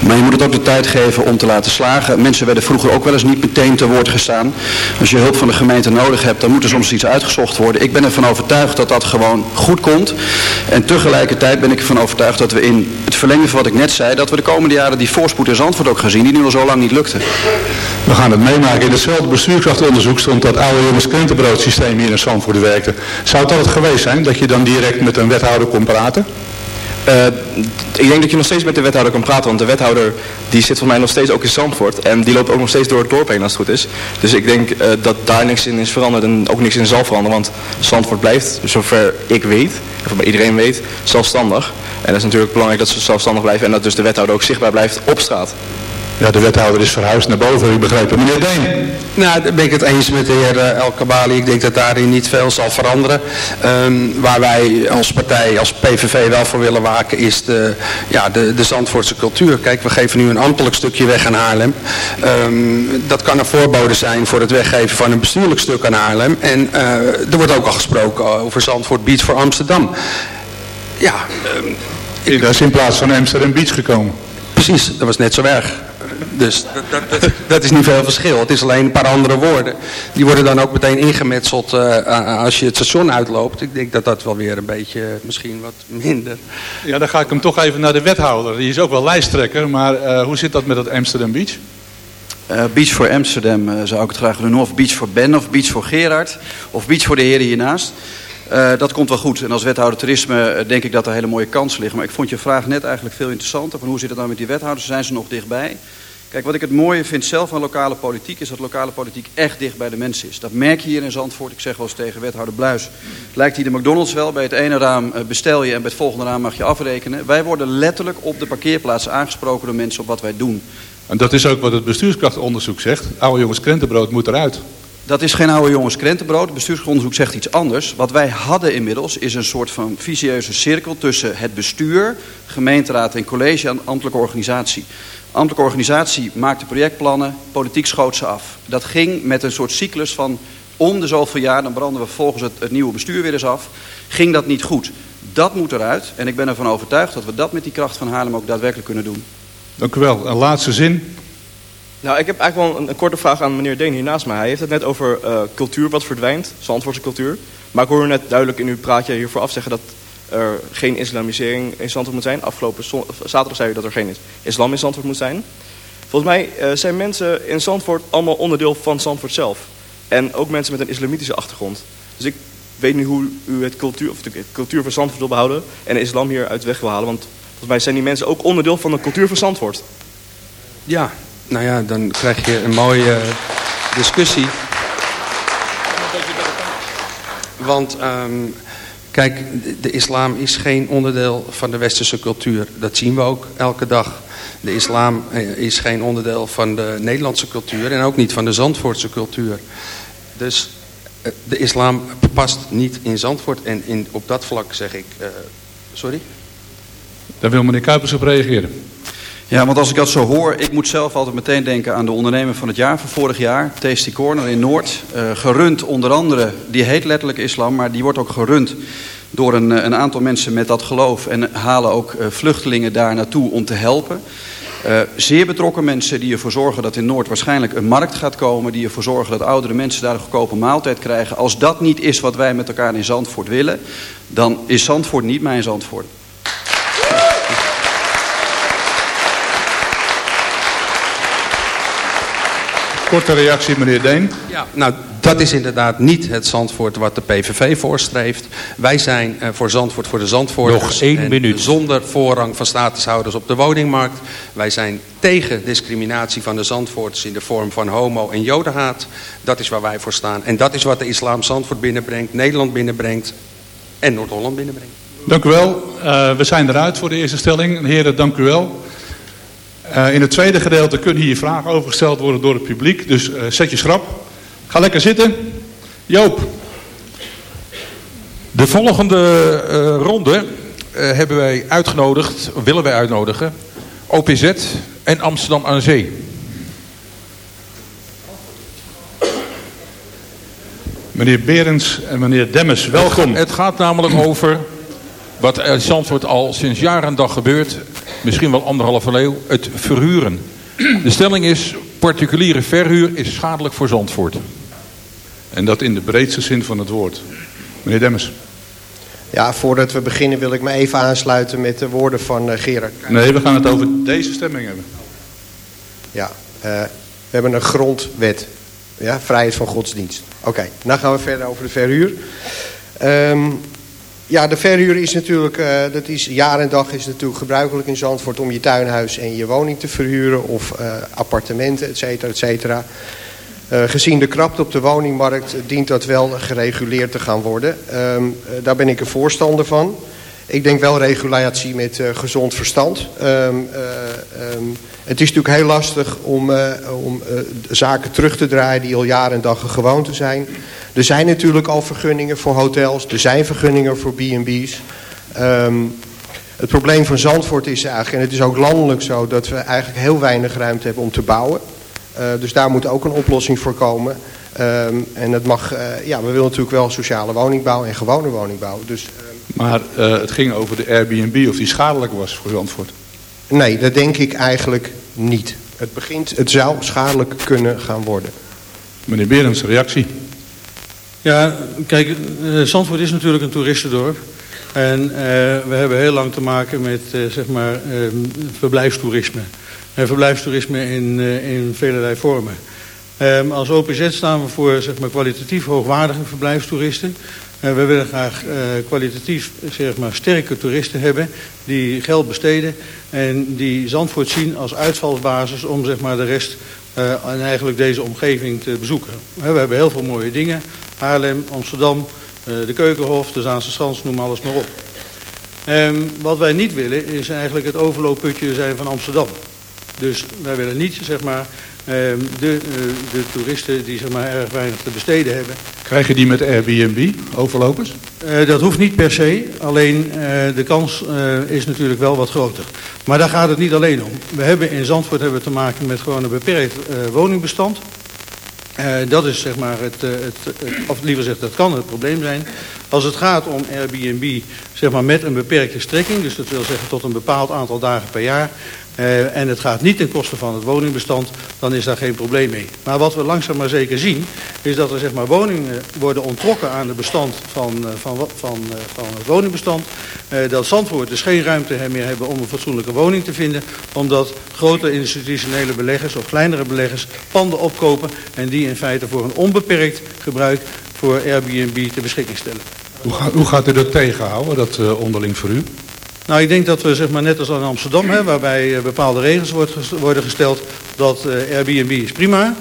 Maar je moet het ook de tijd geven om te laten slagen. Mensen werden vroeger ook wel eens niet meteen te woord gestaan. Als je hulp van de gemeente nodig hebt, dan moet er soms iets uitgezocht worden. Ik ben ervan overtuigd dat dat gewoon goed komt. En tegelijkertijd ben ik ervan overtuigd dat we in het verlengen van wat ik net zei, dat we de komende jaren die voorspoed in Zandvoort ook gaan zien, die nu al zo lang niet lukte. We gaan het meemaken. In hetzelfde bestuurskrachtonderzoek stond dat oude jongens krentenbroodsysteem hier in Zandvoort werkte. Zou het altijd geweest zijn dat je dan direct met een wethouder kon praten? Eh, ik denk dat je nog steeds met de wethouder kan praten, want de wethouder die zit voor mij nog steeds ook in Zandvoort. En die loopt ook nog steeds door het dorp heen als het goed is. Dus ik denk eh, dat daar niks in is veranderd en ook niks in zal veranderen. Want Zandvoort blijft, zover ik weet, of iedereen weet, zelfstandig. En dat is natuurlijk belangrijk dat ze zelfstandig blijven en dat dus de wethouder ook zichtbaar blijft op straat. Ja, de wethouder is verhuisd naar boven, u begreep het. Meneer Deen. Nou, daar ben ik het eens met de heer eh, El Kabali. Ik denk dat daarin niet veel zal veranderen. Ehm, waar wij als partij, als PVV wel voor willen waken, is de, ja, de, de Zandvoortse cultuur. Kijk, we geven nu een ambtelijk stukje weg aan Haarlem. Ehm, dat kan een voorbode zijn voor het weggeven van een bestuurlijk stuk aan Haarlem. En eh, er wordt ook al gesproken over Zandvoort Beach voor Amsterdam. Ja, ehm, dat is in plaats van Amsterdam Beach gekomen. Precies, dat was net zo erg. Dus dat, dat, dat, dat is niet veel verschil. Het is alleen een paar andere woorden. Die worden dan ook meteen ingemetseld uh, als je het station uitloopt. Ik denk dat dat wel weer een beetje misschien wat minder. Ja, dan ga ik hem toch even naar de wethouder. Die is ook wel lijsttrekker, maar uh, hoe zit dat met het Amsterdam Beach? Uh, beach voor Amsterdam uh, zou ik het graag doen. Of Beach voor Ben, of Beach voor Gerard. Of Beach voor de heren hiernaast. Uh, dat komt wel goed. En als wethouder toerisme uh, denk ik dat er hele mooie kansen liggen. Maar ik vond je vraag net eigenlijk veel interessanter. Van hoe zit het nou met die wethouders? Zijn ze nog dichtbij? Kijk, wat ik het mooie vind zelf van lokale politiek... is dat lokale politiek echt dicht bij de mensen is. Dat merk je hier in Zandvoort. Ik zeg wel eens tegen wethouder Bluis... lijkt hier de McDonald's wel. Bij het ene raam uh, bestel je en bij het volgende raam mag je afrekenen. Wij worden letterlijk op de parkeerplaatsen aangesproken door mensen op wat wij doen. En dat is ook wat het bestuurskrachtonderzoek zegt. Oude jongens krentenbrood moet eruit. Dat is geen oude jongens krentenbrood. Het bestuursonderzoek zegt iets anders. Wat wij hadden inmiddels is een soort van visieuze cirkel tussen het bestuur, gemeenteraad en college en ambtelijke organisatie. Ambtelijke organisatie maakte projectplannen, politiek schoot ze af. Dat ging met een soort cyclus van om de zoveel jaar, dan branden we vervolgens het, het nieuwe bestuur weer eens af. Ging dat niet goed. Dat moet eruit en ik ben ervan overtuigd dat we dat met die kracht van Haarlem ook daadwerkelijk kunnen doen. Dank u wel. Een laatste zin. Nou, ik heb eigenlijk wel een, korte vraag aan meneer Deen hier naast mij. Hij heeft het net over uh, cultuur wat verdwijnt, Zandvoortse cultuur. Maar ik hoor net duidelijk in uw praatje hiervoor afzeggen dat er geen islamisering in Zandvoort moet zijn. Afgelopen zaterdag zei u dat er geen islam in Zandvoort moet zijn. Volgens mij uh, zijn mensen in Zandvoort allemaal onderdeel van Zandvoort zelf. En ook mensen met een islamitische achtergrond. Dus ik weet niet hoe u het cultuur, of de cultuur van Zandvoort wil behouden en de islam hier uit weg wil halen. Want volgens mij zijn die mensen ook onderdeel van de cultuur van Zandvoort. Ja, nou ja, dan krijg je een mooie discussie. Want um, kijk, de islam is geen onderdeel van de westerse cultuur. Dat zien we ook elke dag. De islam is geen onderdeel van de Nederlandse cultuur en ook niet van de Zandvoortse cultuur. Dus de islam past niet in Zandvoort en in, op dat vlak zeg ik... Sorry? Daar wil meneer Kuipers op reageren. Ja, want als ik dat zo hoor, ik moet zelf altijd meteen denken aan de ondernemer van het jaar van vorig jaar, Tasty Corner in Noord. Uh, gerund onder andere, die heet letterlijk islam, maar die wordt ook gerund door een, een aantal mensen met dat geloof en halen ook uh, vluchtelingen daar naartoe om te helpen. Zeer betrokken mensen die ervoor zorgen dat in Noord waarschijnlijk een markt gaat komen. Die ervoor zorgen dat oudere mensen daar een goedkope maaltijd krijgen. Als dat niet is wat wij met elkaar in Zandvoort willen, dan is Zandvoort niet mijn Zandvoort. Korte reactie, meneer Deen. Ja, nou, dat is inderdaad niet het Zandvoort wat de PVV voorstreeft. Wij zijn eh, voor Zandvoort voor de Zandvoorters. Nog één en minuut. Zonder voorrang van statushouders op de woningmarkt. Wij zijn tegen discriminatie van de Zandvoorters in de vorm van homo- en jodenhaat. Dat is waar wij voor staan. En dat is wat de islam Zandvoort binnenbrengt, Nederland binnenbrengt en Noord-Holland binnenbrengt. Dank u wel. Eh, we zijn eruit voor de eerste stelling. Heren, dank u wel. Eh, in het tweede gedeelte kunnen hier vragen over gesteld worden door het publiek. Dus eh, zet je schrap. Ga lekker zitten. Joop. De volgende eh, ronde hebben wij uitgenodigd, willen wij uitnodigen, OPZ en Amsterdam aan Zee. Meneer Berends en meneer Demmers, welkom. Het gaat namelijk over wat in Zandvoort al sinds jaar en dag gebeurt, misschien wel anderhalve eeuw, het verhuren. De stelling is, particuliere verhuur is schadelijk voor Zandvoort. En dat in de breedste zin van het woord. Meneer Demmers. Ja, voordat we beginnen wil ik me even aansluiten met de woorden van eh, Gerard. Nee, we gaan het over deze stemming hebben. Ja, eh, we hebben een grondwet. Ja, vrijheid van godsdienst. Oké, dan gaan we verder over de verhuur. Ehm, ja, de verhuur is natuurlijk, eh, dat is jaar en dag is natuurlijk gebruikelijk in Zandvoort om je tuinhuis en je woning te verhuren of eh, appartementen, et cetera, et cetera. Eh, gezien de krapte op de woningmarkt dient dat wel gereguleerd te gaan worden. Ehm, eh, daar ben ik een voorstander van. Ik denk wel regulatie met eh, gezond verstand. Ehm, eh, ehm, het is natuurlijk heel lastig om, eh, om zaken terug te draaien die al jaren en dag een gewoonte zijn. Er zijn natuurlijk al vergunningen voor hotels. Er zijn vergunningen voor B&B's. Ehm, het probleem van Zandvoort is eigenlijk, en het is ook landelijk zo... dat we eigenlijk heel weinig ruimte hebben om te bouwen. Dus daar moet ook een oplossing voor komen. En het mag, ja, we willen natuurlijk wel sociale woningbouw en gewone woningbouw. Dus Maar eh, het ging over de Airbnb, of die schadelijk was voor Zandvoort. nee, dat denk ik eigenlijk niet. Het, begint, het zou schadelijk kunnen gaan worden. Meneer Berends, reactie. Ja, kijk, eh, Zandvoort is natuurlijk een toeristendorp. En eh, we hebben heel lang te maken met eh, zeg maar, eh, verblijfstoerisme. En verblijfstoerisme in, eh, in velelei vormen. Ehm, als OPZ staan we voor zeg maar, kwalitatief hoogwaardige verblijfstoeristen. Eh, we willen graag eh, kwalitatief zeg maar, sterke toeristen hebben die geld besteden en die Zandvoort zien als uitvalsbasis om zeg maar, de rest eh, en eigenlijk deze omgeving te bezoeken. We hebben heel veel mooie dingen. Haarlem, Amsterdam, de Keukenhof, de Zaanse Schans, noem alles maar op. Ehm, wat wij niet willen is eigenlijk het overloopputje zijn van Amsterdam. Dus wij willen niet zeg maar, de, eh, de toeristen die zeg maar, erg weinig te besteden hebben. Krijgen die met Airbnb, overlopers? Eh, dat hoeft niet per se, alleen eh, de kans is natuurlijk wel wat groter. Maar daar gaat het niet alleen om. We hebben in Zandvoort hebben we te maken met gewoon een beperkt woningbestand. Dat is zeg maar het, het, het- of liever gezegd, dat kan het probleem zijn. Als het gaat om Airbnb, zeg maar met een beperkte strekking, dus dat wil zeggen tot een bepaald aantal dagen per jaar, eh, en het gaat niet ten koste van het woningbestand, dan is daar geen probleem mee. Maar wat we langzaam maar zeker zien, is dat er zeg maar, woningen worden ontrokken aan het bestand van, eh, van, van, eh, van het woningbestand. Dat Zandvoort dus geen ruimte meer hebben om een fatsoenlijke woning te vinden, omdat grote institutionele beleggers of kleinere beleggers panden opkopen en die in feite voor een onbeperkt gebruik voor Airbnb ter beschikking stellen. Hoe, hoe gaat u dat tegenhouden, dat onderling verhuur? Nou, ik denk dat we zeg maar, net als in Amsterdam, hè, waarbij eh, bepaalde regels worden gesteld, dat eh, Airbnb is prima.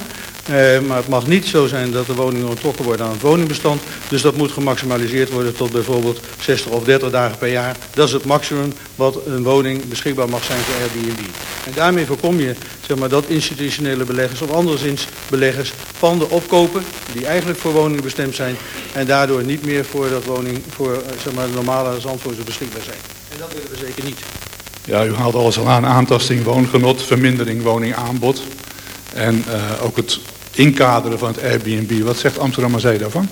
Eh, maar het mag niet zo zijn dat de woningen ontrokken worden aan het woningbestand. Dus dat moet gemaximaliseerd worden tot bijvoorbeeld 60 of 30 dagen per jaar. Dat is het maximum wat een woning beschikbaar mag zijn voor Airbnb. En daarmee voorkom je zeg maar, dat institutionele beleggers of anderszins beleggers panden opkopen die eigenlijk voor woningen bestemd zijn. En daardoor niet meer voor, dat woning, voor zeg maar, normale Zandvoortse beschikbaar zijn. En dat willen we zeker niet. Ja, u haalt alles al aan. Aantasting woongenot, vermindering woningaanbod. En eh, ook het inkaderen van het Airbnb. Wat zegt Amsterdam aan Zee daarvan?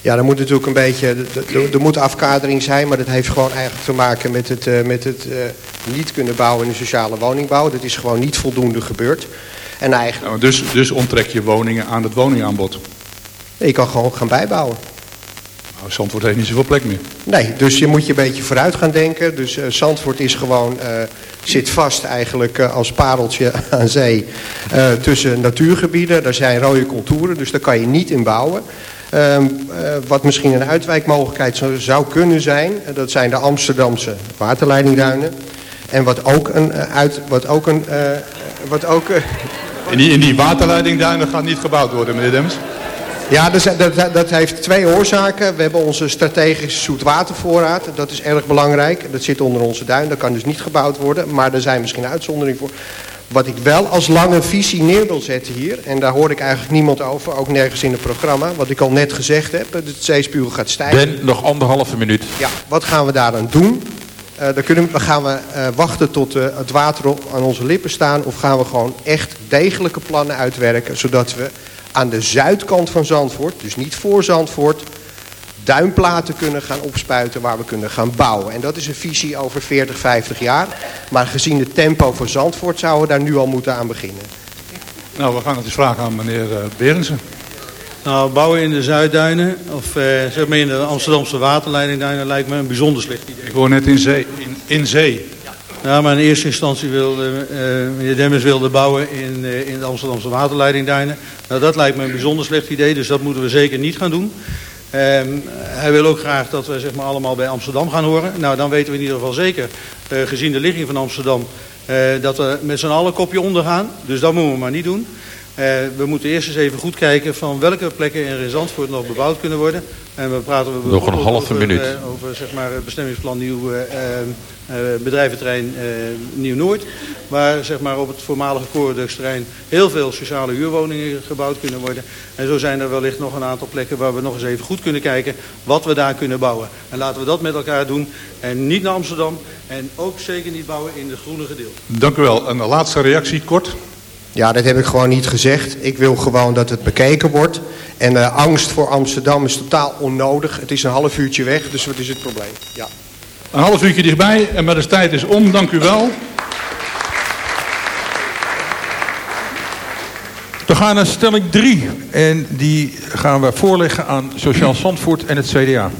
Ja, er moet natuurlijk een beetje, er- moet afkadering zijn, maar dat heeft gewoon eigenlijk te maken met het, eh, met het eh, niet kunnen bouwen in de sociale woningbouw. Dat is gewoon niet voldoende gebeurd. En eigenlijk, Ja, dus, dus onttrek je woningen aan het woningaanbod. je kan gewoon gaan bijbouwen. Nou, Zandvoort heeft niet zoveel plek meer. Nee, dus je moet je een beetje vooruit gaan denken. Dus eh, Zandvoort is gewoon, eh, zit vast eigenlijk eh, als pareltje [LAUGHS] aan zee tussen natuurgebieden. Daar zijn rode contouren, dus daar kan je niet in bouwen. Ehm, eh, wat misschien een uitwijkmogelijkheid zou, zou kunnen zijn, dat zijn de Amsterdamse waterleidingduinen. En wat ook een uit, wat ook een, wat ook. In die, in die waterleidingduinen gaat niet gebouwd worden, meneer Dems. Ja, dus, dat, dat, dat heeft twee oorzaken. We hebben onze strategische zoetwatervoorraad. Dat is erg belangrijk. Dat zit onder onze duin. Dat kan dus niet gebouwd worden. Maar er zijn misschien uitzonderingen voor. Wat ik wel als lange visie neer wil zetten hier... en daar hoor ik eigenlijk niemand over, ook nergens in het programma... wat ik al net gezegd heb, het zeespiegel gaat stijgen. Ben, nog anderhalve minuut. Ja, wat gaan we daaraan doen? Eh dan kunnen we, gaan we eh, wachten tot eh, het water op aan onze lippen staan... of gaan we gewoon echt degelijke plannen uitwerken... zodat we aan de zuidkant van Zandvoort, dus niet voor Zandvoort... duimplaten kunnen gaan opspuiten waar we kunnen gaan bouwen. En dat is een visie over 40, 50 jaar. Maar gezien het tempo van Zandvoort zouden we daar nu al moeten aan beginnen. Nou, we gaan het eens vragen aan meneer eh, Berendsen. Nou, bouwen in de Zuidduinen, of eh, zeg maar in de Amsterdamse waterleidingduinen, lijkt me een bijzonder slecht idee. Ik hoor net in zee. In, in zee. Ja, maar in eerste instantie wilde eh, meneer Demmers wilde bouwen in, eh, in de Amsterdamse waterleidingduinen. Nou, dat lijkt me een bijzonder slecht idee, dus dat moeten we zeker niet gaan doen. Ehm, hij wil ook graag dat we zeg maar, allemaal bij Amsterdam gaan horen. Nou, dan weten we in ieder geval zeker, eh, gezien de ligging van Amsterdam, dat we met z'n allen kopje ondergaan. Dus dat moeten we maar niet doen. Eh, we moeten eerst eens even goed kijken van welke plekken in Zandvoort nog bebouwd kunnen worden. En we praten we Nog een bijvoorbeeld halve over, minuut. eh, over zeg maar, het bestemmingsplan Nieuw eh, bedrijventerrein eh, Nieuw-Noord. Waar zeg maar, op het voormalige Coreduxterrein heel veel sociale huurwoningen gebouwd kunnen worden. En zo zijn er wellicht nog een aantal plekken waar we nog eens even goed kunnen kijken wat we daar kunnen bouwen. En laten we dat met elkaar doen. En niet naar Amsterdam. En ook zeker niet bouwen in de groene gedeelte. Dank u wel. Een laatste reactie, kort. Ja, dat heb ik gewoon niet gezegd. Ik wil gewoon dat het bekeken wordt. En eh, angst voor Amsterdam is totaal onnodig. Het is een half uurtje weg, dus wat is het probleem? Ja. Een half uurtje dichtbij, en maar de tijd is om. Dank u wel. We gaan naar stelling 3. En die gaan we voorleggen aan Sociaal Zandvoort en het CDA.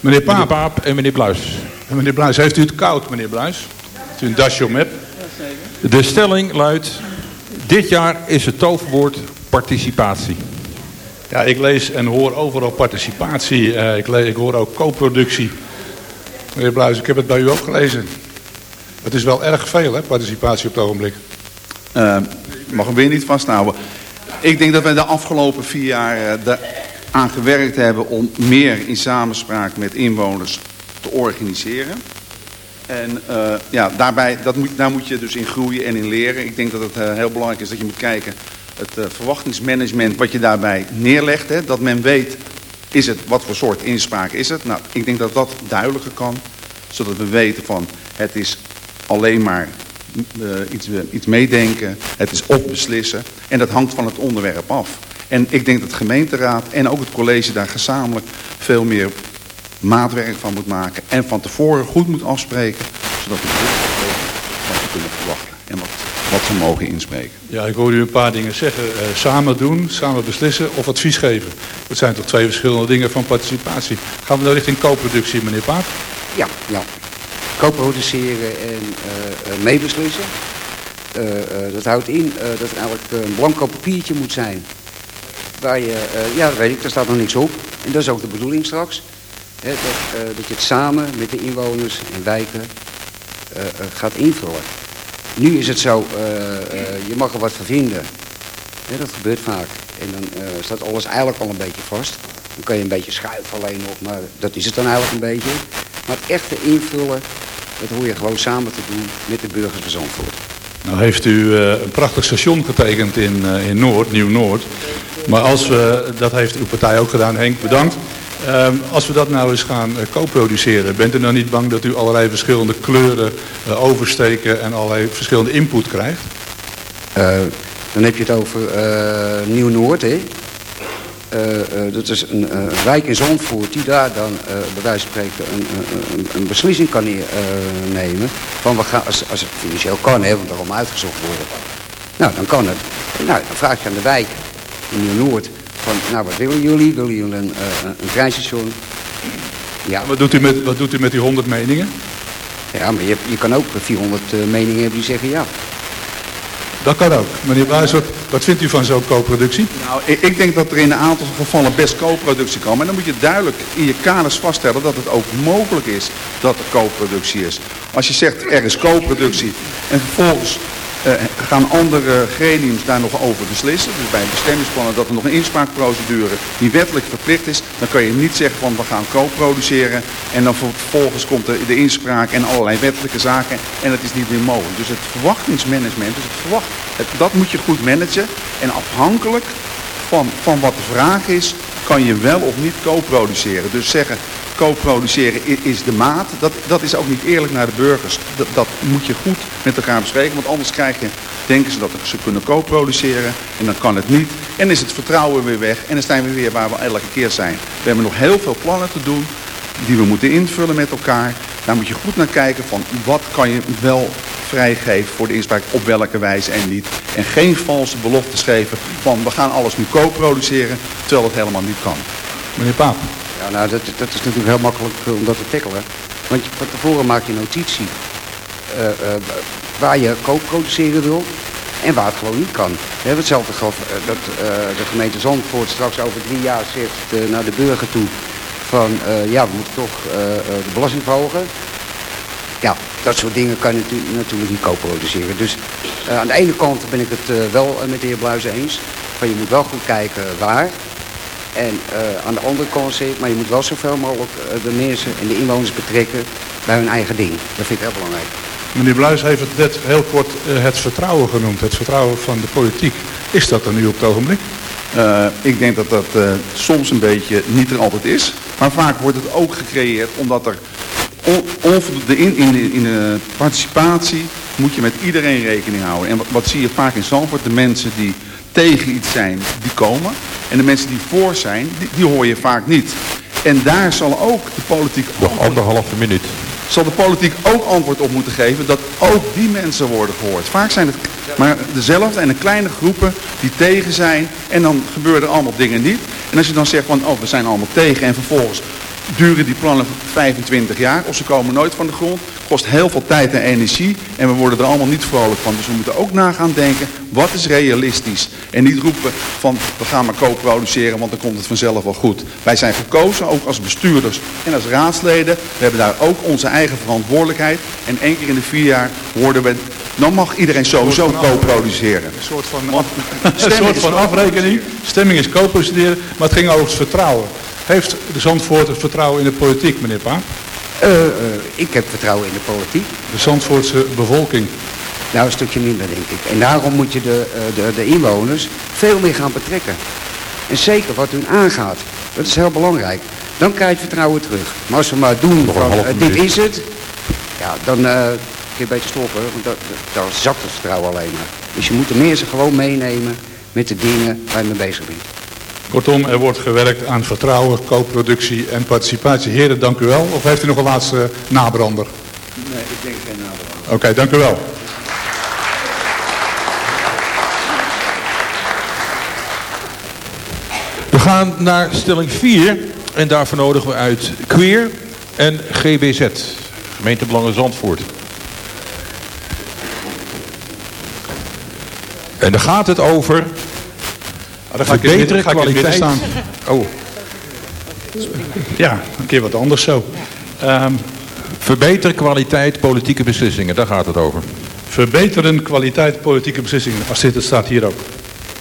Meneer Paap. Paap en meneer Bluis. Meneer Bluis, heeft u het koud, meneer Bluis? Heeft u een dasje om hebt? De stelling luidt... Dit jaar is het toverwoord participatie. Ja, ik lees en hoor overal participatie. Eh, ik, ik hoor ook co-productie. Meneer Bluis, ik heb het bij u ook gelezen. Het is wel erg veel, hè, participatie op het ogenblik. Eh, ik mag hem weer niet vasthouden. Ik denk dat wij de afgelopen vier jaar er aan gewerkt hebben om meer in samenspraak met inwoners te organiseren. En eh, ja, daarbij, dat moet, daar moet je dus in groeien en in leren. Ik denk dat het eh, heel belangrijk is dat je moet kijken, het eh, verwachtingsmanagement wat je daarbij neerlegt, hè, dat men weet, is het, wat voor soort inspraak is het? Nou, ik denk dat dat duidelijker kan, zodat we weten van, het is alleen maar iets, iets meedenken, het is of beslissen en dat hangt van het onderwerp af. En ik denk dat de gemeenteraad en ook het college daar gezamenlijk veel meer maatwerk van moet maken en van tevoren goed moet afspreken, zodat we weten wat we kunnen verwachten en wat, wat ze mogen inspreken. Ja, ik hoor u een paar dingen zeggen. Eh, samen doen, samen beslissen of advies geven. Dat zijn toch twee verschillende dingen van participatie. Gaan we nou richting co-productie, meneer Paap? Ja, ja. Co-produceren en eh, eh, meebeslissen. Eh, eh, dat houdt in eh, dat er eigenlijk een blanco papiertje moet zijn. Waar je, eh, ja, dat weet ik, daar staat nog niks op. En dat is ook de bedoeling straks. Dat, eh, dat je het samen met de inwoners en wijken eh, eh, gaat invullen. Nu is het zo, je mag er wat van vinden. Dat gebeurt vaak. En dan staat alles eigenlijk al een beetje vast. Dan kan je een beetje schuiven alleen nog, maar dat is het dan eigenlijk een beetje. Maar het echte invullen, dat hoor je gewoon samen te doen met de burgers van Zandvoort. Nou heeft u een prachtig station getekend in, in Noord, Nieuw-Noord. Maar als we, dat heeft uw partij ook gedaan, Henk, bedankt. Ehm, als we dat nou eens gaan eh, co-produceren, bent u dan niet bang dat u allerlei verschillende kleuren eh, oversteken en allerlei verschillende input krijgt? Eh, dan heb je het over Nieuw-Noord, hè. Dat is een wijk in Zandvoort die daar dan bij wijze van spreken een, een, een- beslissing kan nemen. Van we gaan, als, als het financieel kan, hè, want daarom uitgezocht worden. Nou, dan kan het. Nou, dan vraag je aan de wijk in Nieuw-Noord van, nou wat willen jullie? Willen jullie een, eh, een, een treinstation? Ja. Wat doet, u met, wat doet u met die 100 meningen? Ja, maar je, je kan ook 400 eh, meningen hebben die zeggen ja. Dat kan ook. Meneer Bluis, wat, wat vindt u van zo'n co-productie? Nou, ik, ik denk dat er in een aantal gevallen best co-productie kan. Maar dan moet je duidelijk in je kaders vaststellen dat het ook mogelijk is dat er co-productie is. Als je zegt er is co-productie en vervolgens gaan andere gremiums daar nog over beslissen. Dus bij bestemmingsplannen dat er nog een inspraakprocedure die wettelijk verplicht is. Dan kan je niet zeggen van we gaan co-produceren en dan vervolgens komt de, de inspraak en allerlei wettelijke zaken en het is niet meer mogelijk. Dus het verwachtingsmanagement, dus het verwacht, dat moet je goed managen. En afhankelijk van, van wat de vraag is, kan je wel of niet co-produceren. Dus zeggen, co-produceren is de maat, dat, dat is ook niet eerlijk naar de burgers. Dat, dat moet je goed met elkaar bespreken, want anders krijg je, denken ze dat ze kunnen co-produceren en dan kan het niet. En is het vertrouwen weer weg en dan zijn we weer waar we elke keer zijn. We hebben nog heel veel plannen te doen die we moeten invullen met elkaar. Daar moet je goed naar kijken van wat kan je wel vrijgeven voor de inspraak, op welke wijze en niet. En geen valse beloftes geven van we gaan alles nu co-produceren, terwijl het helemaal niet kan. Meneer Paap. Ja, nou, dat, dat is natuurlijk heel makkelijk eh, om dat te tackelen. Want van tevoren maak je notitie eh, eh, waar je co-produceren wil en waar het gewoon niet kan. We hebben hetzelfde gehad eh, dat eh, de gemeente Zandvoort straks over drie jaar zegt naar de burger toe van eh, ja, we moeten toch de belasting verhogen. Ja, dat soort dingen kan je natu- natuurlijk niet co-produceren. Dus eh, aan de ene kant ben ik het eh, wel eh, met de heer Bluizen eens. Van je moet wel goed kijken waar. En eh, aan de andere kant zeg ik, maar je moet wel zoveel mogelijk de mensen en de inwoners betrekken bij hun eigen ding. Dat vind ik heel belangrijk. Meneer Bluis heeft het net heel kort eh, het vertrouwen genoemd. Het vertrouwen van de politiek. Is dat er nu op het ogenblik? Eh, ik denk dat dat eh, soms een beetje niet er altijd is. Maar vaak wordt het ook gecreëerd omdat er onvoldoende in, in, de, in de participatie moet je met iedereen rekening houden. En wat, wat zie je vaak in Zandvoort? De mensen die tegen iets zijn, die komen. En de mensen die voor zijn, die, die hoor je vaak niet. En daar zal ook de politiek... Nog anderhalve minuut. Zal de politiek ook antwoord op moeten geven dat ook die mensen worden gehoord. Vaak zijn het maar dezelfde en een kleine groepen die tegen zijn. En dan gebeuren er allemaal dingen niet. En als je dan zegt van, oh, we zijn allemaal tegen en vervolgens duren die plannen 25 jaar of ze komen nooit van de grond. Kost heel veel tijd en energie en we worden er allemaal niet vrolijk van. Dus we moeten ook na gaan denken, wat is realistisch? En niet roepen van, we gaan maar co-produceren, want dan komt het vanzelf wel goed. Wij zijn verkozen, ook als bestuurders en als raadsleden. We hebben daar ook onze eigen verantwoordelijkheid. En één keer in de vier jaar worden we, dan mag iedereen sowieso co-produceren. Een soort van, een soort van afrekening. Stemming is co-procederen. Maar het ging over het vertrouwen. Heeft de Zandvoort het vertrouwen in de politiek, meneer Paap? Eh, eh, ik heb vertrouwen in de politiek. De Zandvoortse bevolking? Nou, een stukje minder, denk ik. En daarom moet je de, eh, de, de inwoners veel meer gaan betrekken. En zeker wat hun aangaat. Dat is heel belangrijk. Dan krijg je het vertrouwen terug. Maar als we maar doen van, dit is het. Ja, dan eh, kun je een beetje stoppen. Want dat- dan zakt het vertrouwen alleen maar. Dus je moet de mensen gewoon meenemen met de dingen waar je mee bezig bent. Kortom, er wordt gewerkt aan vertrouwen, co-productie en participatie. Heren, dank u wel. Of heeft u nog een laatste nabrander? Nee, ik denk geen nader. Oké, dank u wel. We gaan naar stelling 4 en daarvoor nodigen we uit Queer en GBZ, gemeentebelangen Zandvoort. En daar gaat het over dan ga ik midden kwaliteit. staan. Oh. Ja, een keer wat anders zo. Ehm, Verbeter kwaliteit politieke beslissingen, daar gaat het over. verbeteren kwaliteit politieke beslissingen. Als dit het staat hier ook.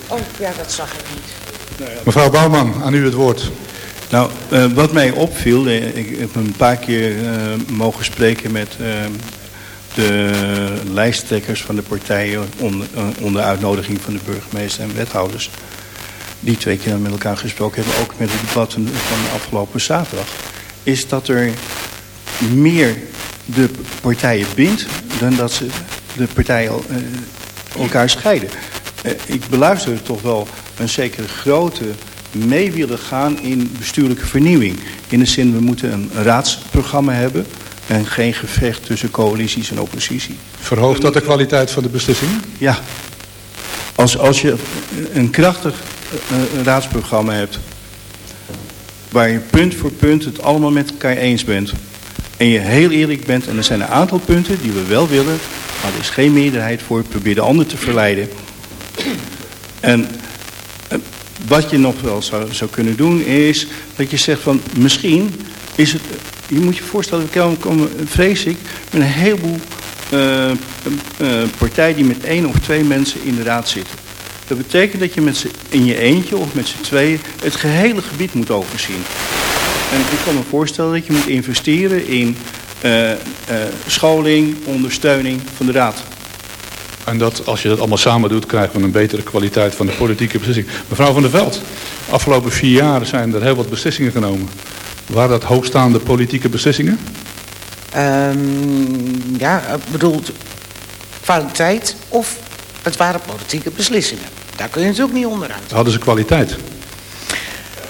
Oh, ja, dat zag ik niet. Mevrouw Bouwman, aan u het woord. Nou, eh, wat mij opviel, eh, ik heb een paar keer eh, mogen spreken met de lijsttrekkers van de partijen onder, onder uitnodiging van de burgemeester en wethouders. Die twee keer met elkaar gesproken hebben, ook met het debat van afgelopen zaterdag. Is dat er meer de partijen bindt dan dat ze de partijen eh, elkaar scheiden. Eh, ik beluister toch wel een zekere grote mee willen gaan in bestuurlijke vernieuwing. In de zin, we moeten een raadsprogramma hebben en geen gevecht tussen coalities en oppositie. Verhoogt dat de kwaliteit van de beslissingen? Ja. Als, als je een krachtig een raadsprogramma hebt... waar je punt voor punt het allemaal met elkaar eens bent... en je heel eerlijk bent en er zijn een aantal punten die we wel willen... maar er is geen meerderheid voor, probeer de ander te verleiden... En wat je nog wel zou, zou kunnen doen is dat je zegt van misschien is het... Je moet je voorstellen, we komen, vrees ik, met een heleboel eh, eh, partijen die met één of twee mensen in de raad zitten. Dat betekent dat je met z'n- in je eentje of met z'n tweeën het gehele gebied moet overzien. En ik kan me voorstellen dat je moet investeren in eh, eh, scholing, ondersteuning van de raad. En dat als je dat allemaal samen doet, krijgen we een betere kwaliteit van de politieke beslissing. Mevrouw van der Veld, afgelopen vier jaar zijn er heel wat beslissingen genomen. Waren dat hoogstaande politieke beslissingen? Ehm, ja, ik bedoel, kwaliteit of het waren politieke beslissingen. Daar kun je natuurlijk niet onderuit. Hadden ze kwaliteit?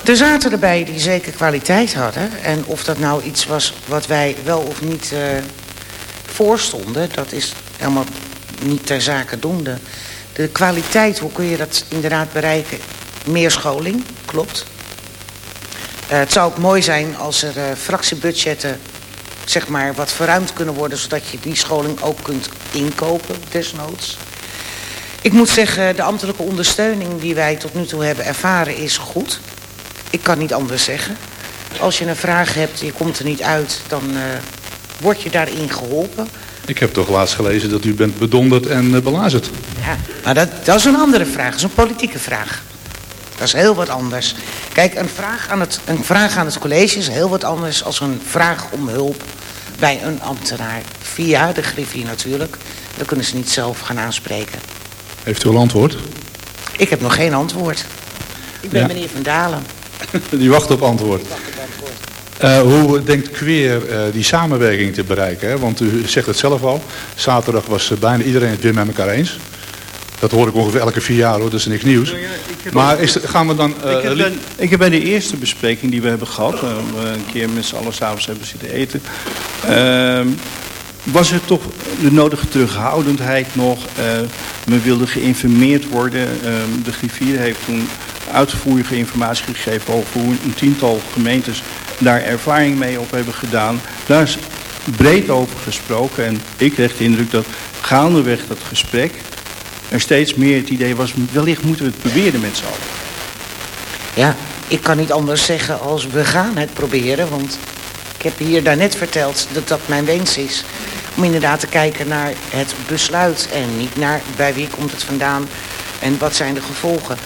Er zaten erbij die zeker kwaliteit hadden. En of dat nou iets was wat wij wel of niet eh, voorstonden, dat is helemaal niet ter zake doende. De kwaliteit, hoe kun je dat inderdaad bereiken? Meer scholing, klopt. Eh, het zou ook mooi zijn als er eh, fractiebudgetten zeg maar, wat verruimd kunnen worden... zodat je die scholing ook kunt inkopen, desnoods. Ik moet zeggen, de ambtelijke ondersteuning die wij tot nu toe hebben ervaren is goed. Ik kan niet anders zeggen. Als je een vraag hebt, je komt er niet uit, dan eh, word je daarin geholpen. Ik heb toch laatst gelezen dat u bent bedonderd en uh, belazerd. Ja, maar dat, dat is een andere vraag. Dat is een politieke vraag. Dat is heel wat anders. Kijk, een vraag, aan het, een vraag aan het college is heel wat anders... als een vraag om hulp bij een ambtenaar. Via de griffier natuurlijk. Dan kunnen ze niet zelf gaan aanspreken. Heeft u al antwoord? Ik heb nog geen antwoord. Ik ben Ja. meneer Van Dalen. [LAUGHS] Die wacht op antwoord. Eh, hoe denkt Queer eh, die samenwerking te bereiken? Hè? Want u zegt het zelf al. Zaterdag was eh, bijna iedereen het weer met elkaar eens. Dat hoor ik ongeveer elke vier jaar hoor, dat is niks nieuws. maar is, gaan we dan... eh, ik, heb ik heb bij de eerste bespreking die we hebben gehad, eh, we een keer met z'n allen s'avonds hebben zitten eten, ehm, was er toch de nodige terughoudendheid nog. Men wilde geïnformeerd worden. ehm, de griffier heeft toen uitvoerige informatie gegeven over hoe een tiental gemeentes daar ervaring mee op hebben gedaan. Daar is breed over gesproken en ik kreeg de indruk dat gaandeweg dat gesprek er steeds meer het idee was, wellicht moeten we het proberen met z'n allen. Ja, ik kan niet anders zeggen als we gaan het proberen. Want ik heb hier daarnet verteld dat dat mijn wens is. Om inderdaad te kijken naar het besluit. En niet naar bij wie komt het vandaan en wat zijn de gevolgen.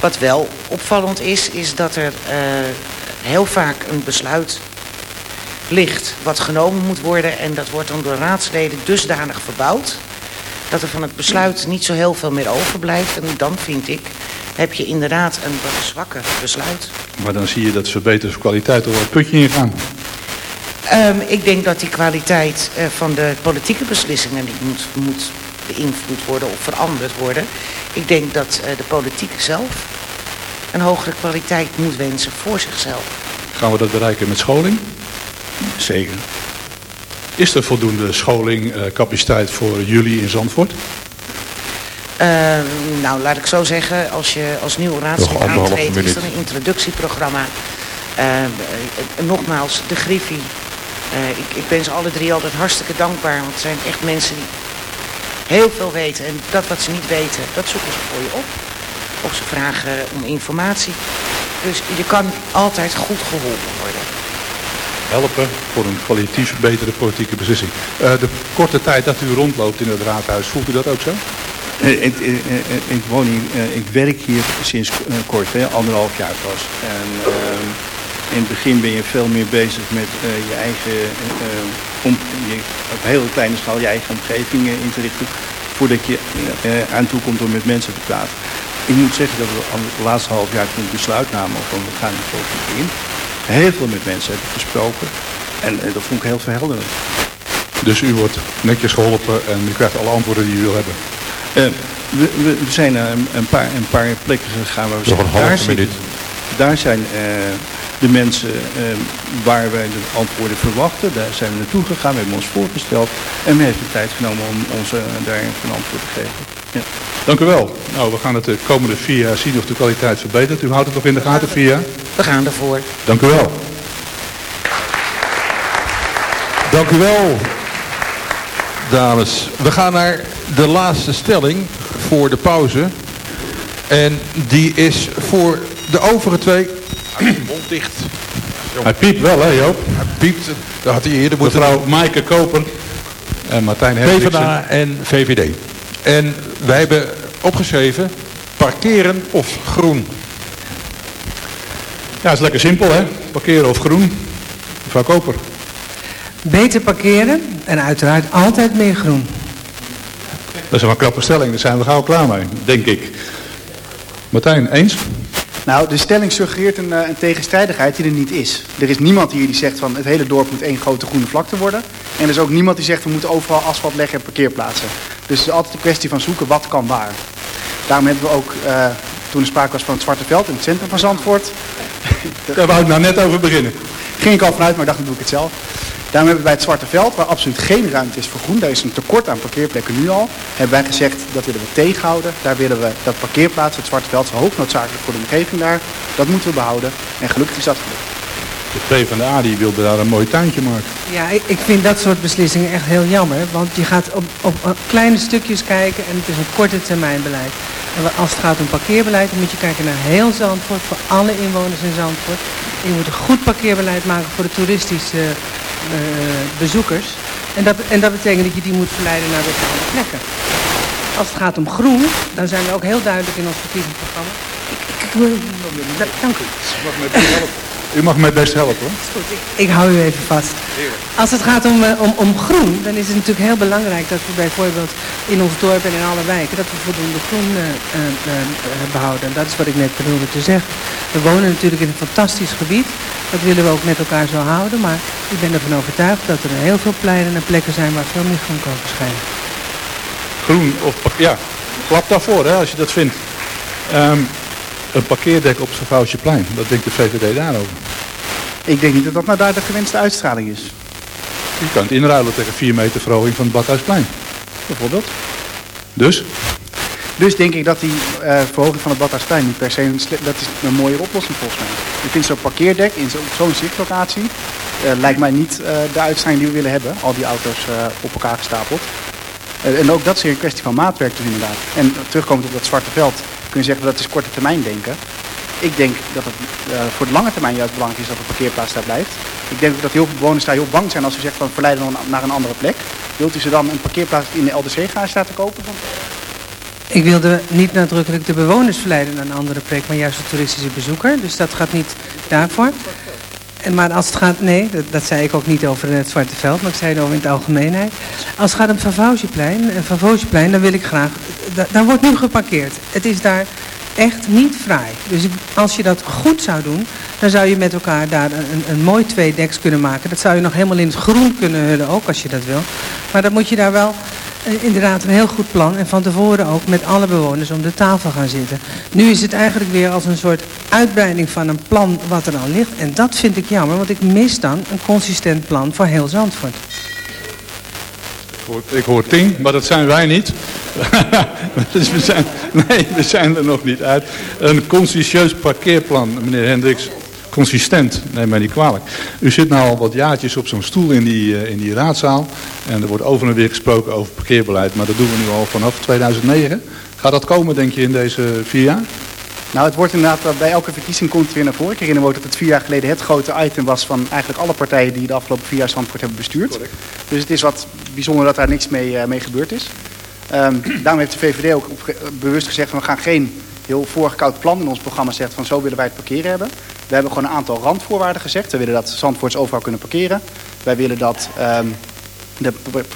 Wat wel opvallend is, is dat er eh, heel vaak een besluit ligt wat genomen moet worden. En dat wordt dan door raadsleden dusdanig verbouwd dat er van het besluit niet zo heel veel meer overblijft. En dan vind ik, heb je inderdaad een wat zwakker besluit. Maar dan zie je dat verbeterde kwaliteit er wel een putje in Ehm, ik denk dat die kwaliteit eh, van de politieke beslissingen niet moet, moet beïnvloed worden of veranderd worden. Ik denk dat eh, de politiek zelf een hogere kwaliteit moet wensen voor zichzelf. Gaan we dat bereiken met scholing? Zeker. Is er voldoende scholing, eh, capaciteit voor jullie in Zandvoort? Ehm, nou, laat ik zo zeggen, als je als nieuwe raadslid aantreedt, is er een introductieprogramma. Ehm, eh, nogmaals, de Griffie. Eh, ik, ik ben ze alle drie altijd hartstikke dankbaar, want het zijn echt mensen die heel veel weten. En dat wat ze niet weten, dat zoeken ze voor je op. Of ze vragen om informatie. Dus je kan altijd goed geholpen worden. Helpen voor een kwalitatief betere politieke beslissing. Eh, de korte tijd dat u rondloopt in het raadhuis, voelt u dat ook zo? Eh, Ik, ik, woon hier, eh, ik werk hier sinds kort, hè, anderhalf jaar pas. En ehm, in het begin ben je veel meer bezig met eh, je eigen, eh, om, je, op hele kleine schaal je eigen omgeving in te richten. Voordat je eh, aan toe komt om met mensen te praten. Ik moet zeggen dat we het laatste half jaar toen besluit namen van we gaan in politiek in. Heel veel met mensen hebben gesproken. En dat vond ik heel verhelderend. Dus u wordt netjes geholpen en u krijgt alle antwoorden die u wil hebben. We, we, we zijn naar een, een, paar, een paar plekken gegaan waar we zeggen, een daar, zitten- minuut. daar zijn eh, de mensen eh, waar wij de antwoorden verwachten. Daar zijn we naartoe gegaan, we hebben ons voorgesteld. En men heeft de tijd genomen om ons eh, daar een antwoord te geven. Ja. Dank u wel. Nou, we gaan het de komende vier jaar zien of de kwaliteit verbetert. U houdt het nog in de gaten, vier jaar? We gaan ervoor. Dank u wel. Dank u wel, dames. We gaan naar de laatste stelling voor de pauze. En die is voor de overige twee... Mond dicht. Hij piept wel, hè Joop? Hij piept. Dat had hij eerder moeten Mevrouw Maaike Koper en Martijn Hendriksen. PvdA en VVD. En wij hebben opgeschreven parkeren of groen. Ja, dat is lekker simpel, hè? Parkeren of groen. Mevrouw Koper. Beter parkeren en uiteraard altijd meer groen. Dat is wel een knappe stelling, daar zijn we gauw klaar mee, denk ik. Martijn, eens? Nou, de stelling suggereert een, eh, een tegenstrijdigheid die er niet is. Er is niemand hier die zegt van het hele dorp moet één grote groene vlakte worden. En er is ook niemand die zegt we moeten overal asfalt leggen en parkeerplaatsen. Dus het is altijd een kwestie van zoeken wat kan waar. Daarom hebben we ook, eh, toen er sprake was van het Zwarte Veld in het centrum van Zandvoort... Daar wou ik nou net over beginnen. Ging ik al vanuit, maar ik dacht dan doe ik het zelf. Daarom hebben we bij het Zwarte Veld, waar absoluut geen ruimte is voor groen, daar is een tekort aan parkeerplekken nu al, hebben wij gezegd dat willen we tegenhouden. Daar willen we dat parkeerplaats, het Zwarte Veld, is hoog noodzakelijk voor de omgeving daar. Dat moeten we behouden en gelukkig is dat gelukt. De PvdA die wilde daar een mooi tuintje maken. Ja, ik, ik vind dat soort beslissingen echt heel jammer. Want je gaat op, op, op kleine stukjes kijken en het is een korte termijn beleid. En als het gaat om parkeerbeleid, dan moet je kijken naar heel Zandvoort, voor alle inwoners in Zandvoort. En je moet een goed parkeerbeleid maken voor de toeristische eh, bezoekers. En dat, en dat betekent dat je die moet verleiden naar bepaalde plekken. Als het gaat om groen, dan zijn we ook heel duidelijk in ons verkiezingsprogramma. Ik, ik, ik dank u. U mag mij best helpen hoor. Goed, ik, ik hou u even vast. Als het gaat om, eh, om, om groen, dan is het natuurlijk heel belangrijk dat we bijvoorbeeld in ons dorp en in alle wijken, dat we voldoende groen eh, eh, behouden. En dat is wat ik net bedoelde te zeggen. We wonen natuurlijk in een fantastisch gebied. Dat willen we ook met elkaar zo houden. Maar ik ben ervan overtuigd dat er heel veel pleinen en plekken zijn waar veel meer groen kan verschijnen. Groen of ja, klap daarvoor hè, als je dat vindt. Ehm, een parkeerdek op Savouwsjeplein, wat denkt de VVD daarover? Ik denk niet dat dat nou daar de gewenste uitstraling is. Je kan het inruilen tegen 4 meter verhoging van het Badhuisplein. Bijvoorbeeld. Dus? Dus denk ik dat die eh, verhoging van het Badhuisplein niet per se een, dat is een mooie oplossing volgens mij. Je vindt zo'n parkeerdek in zo- zo'n zichtlocatie. eh, lijkt mij niet eh, de uitstraling die we willen hebben. Al die auto's op elkaar gestapeld. En ook dat is weer een kwestie van maatwerk dus inderdaad. En terugkomend op dat zwarte veld kun je zeggen dat is korte termijn denken. Ik denk dat het eh, voor de lange termijn juist belangrijk is dat de parkeerplaats daar blijft. Ik denk dat heel veel bewoners daar heel bang zijn als u zegt van verleiden naar een andere plek. Wilt u ze dan een parkeerplaats in de LDC-garage laten kopen? Ik wilde niet nadrukkelijk de bewoners verleiden naar een andere plek, maar juist de toeristische bezoeker. Dus dat gaat niet daarvoor. Maar als het gaat, nee, dat, zei ik ook niet over het Zwarte Veld, maar ik zei het over in het algemeenheid. Als het gaat om het Vavausjeplein, en Vavausjeplein, dan wil ik graag, da- daar wordt nu geparkeerd. Het is daar echt niet fraai. Dus als je dat goed zou doen, dan zou je met elkaar daar een, een, een mooi tweedeks kunnen maken. Dat zou je nog helemaal in het groen kunnen hullen, ook als je dat wil. Maar dan moet je daar wel eh, inderdaad een heel goed plan en van tevoren ook met alle bewoners om de tafel gaan zitten. Nu is het eigenlijk weer als een soort uitbreiding van een plan wat er al ligt. En dat vind ik jammer, want ik mis dan een consistent plan voor heel Zandvoort. Ik hoor, tien, maar dat zijn wij niet. [LAUGHS] dus we zijn, nee, we zijn er nog niet uit. Een conscientieus parkeerplan, meneer Hendricks. Consistent, neem mij niet kwalijk. U zit nou al wat jaartjes op zo'n stoel in die, eh, in die raadzaal. En er wordt over en weer gesproken over parkeerbeleid. Maar dat doen we nu al vanaf 2009. Gaat dat komen, denk je, in deze vier jaar? Nou, het wordt inderdaad, eh, bij elke verkiezing komt het weer naar voren. Ik herinner me ook dat het vier jaar geleden het grote item was van eigenlijk alle partijen die de afgelopen vier jaar Zandvoort hebben bestuurd. Dus het is wat bijzonder dat daar niks mee, eh, mee gebeurd is. Ehm, [CLEARS THROAT] daarom heeft de VVD ook op, bewust gezegd we gaan geen heel voorgekoud plan in ons programma zetten van zo willen wij het parkeren hebben. We hebben gewoon een aantal randvoorwaarden gezegd. We willen dat Zandvoorts overal kunnen parkeren. Wij willen dat ehm, de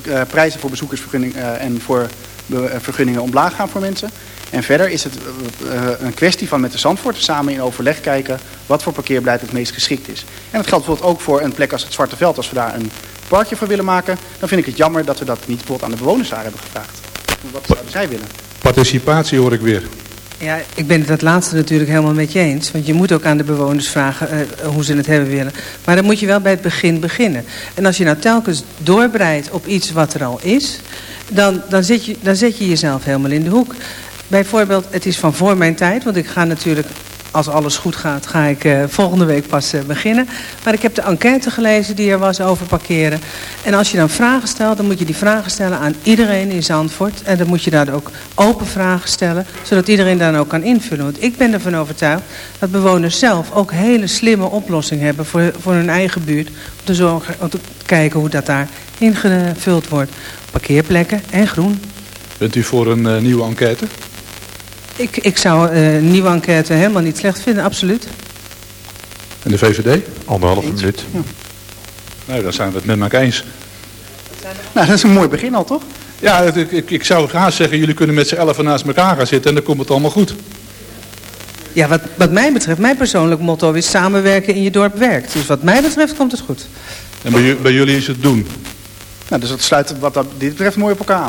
eh, prijzen voor bezoekersvergunning eh, en voor eh, vergunningen omlaag gaan voor mensen. En verder is het een kwestie van met de Zandvoort samen in overleg kijken wat voor parkeerbeleid het meest geschikt is. En dat geldt bijvoorbeeld ook voor een plek als het Zwarte Veld. Als we daar een parkje voor willen maken, dan vind ik het jammer dat we dat niet bijvoorbeeld aan de bewoners daar hebben gevraagd. Wat zouden zij willen? Participatie hoor ik weer. Ja, ik ben het dat laatste natuurlijk helemaal met je eens. Want je moet ook aan de bewoners vragen eh, hoe ze het hebben willen. Maar dan moet je wel bij het begin beginnen. En als je nou telkens doorbreidt op iets wat er al is... dan, dan, zet, je, dan zet je jezelf helemaal in de hoek. Bijvoorbeeld, het is van voor mijn tijd. Want ik ga natuurlijk, als alles goed gaat, ga ik eh, volgende week pas eh, beginnen. Maar ik heb de enquête gelezen die er was over parkeren. En als je dan vragen stelt, dan moet je die vragen stellen aan iedereen in Zandvoort. En dan moet je daar ook open vragen stellen, zodat iedereen daar ook kan invullen. Want ik ben ervan overtuigd dat bewoners zelf ook hele slimme oplossingen hebben voor, voor hun eigen buurt. Om te, om te kijken hoe dat daar ingevuld wordt. Parkeerplekken en groen. Bent u voor een eh, nieuwe enquête? Ik, ik zou eh, een nieuwe enquête helemaal niet slecht vinden, absoluut. En de VVD? Anderhalve minuut. Nou, daar zijn we het met elkaar eens. Nou, dat is een mooi begin al, toch? Ja, ik, ik, ik zou graag zeggen, jullie kunnen met z'n elfen naast elkaar gaan zitten en dan komt het allemaal goed. Ja, wat, wat mij betreft, mijn persoonlijk motto is samenwerken in je dorp werkt. Dus wat mij betreft komt het goed. En bij, bij jullie is het doen. Nou, dus dat sluit wat dat dit betreft mooi op elkaar aan.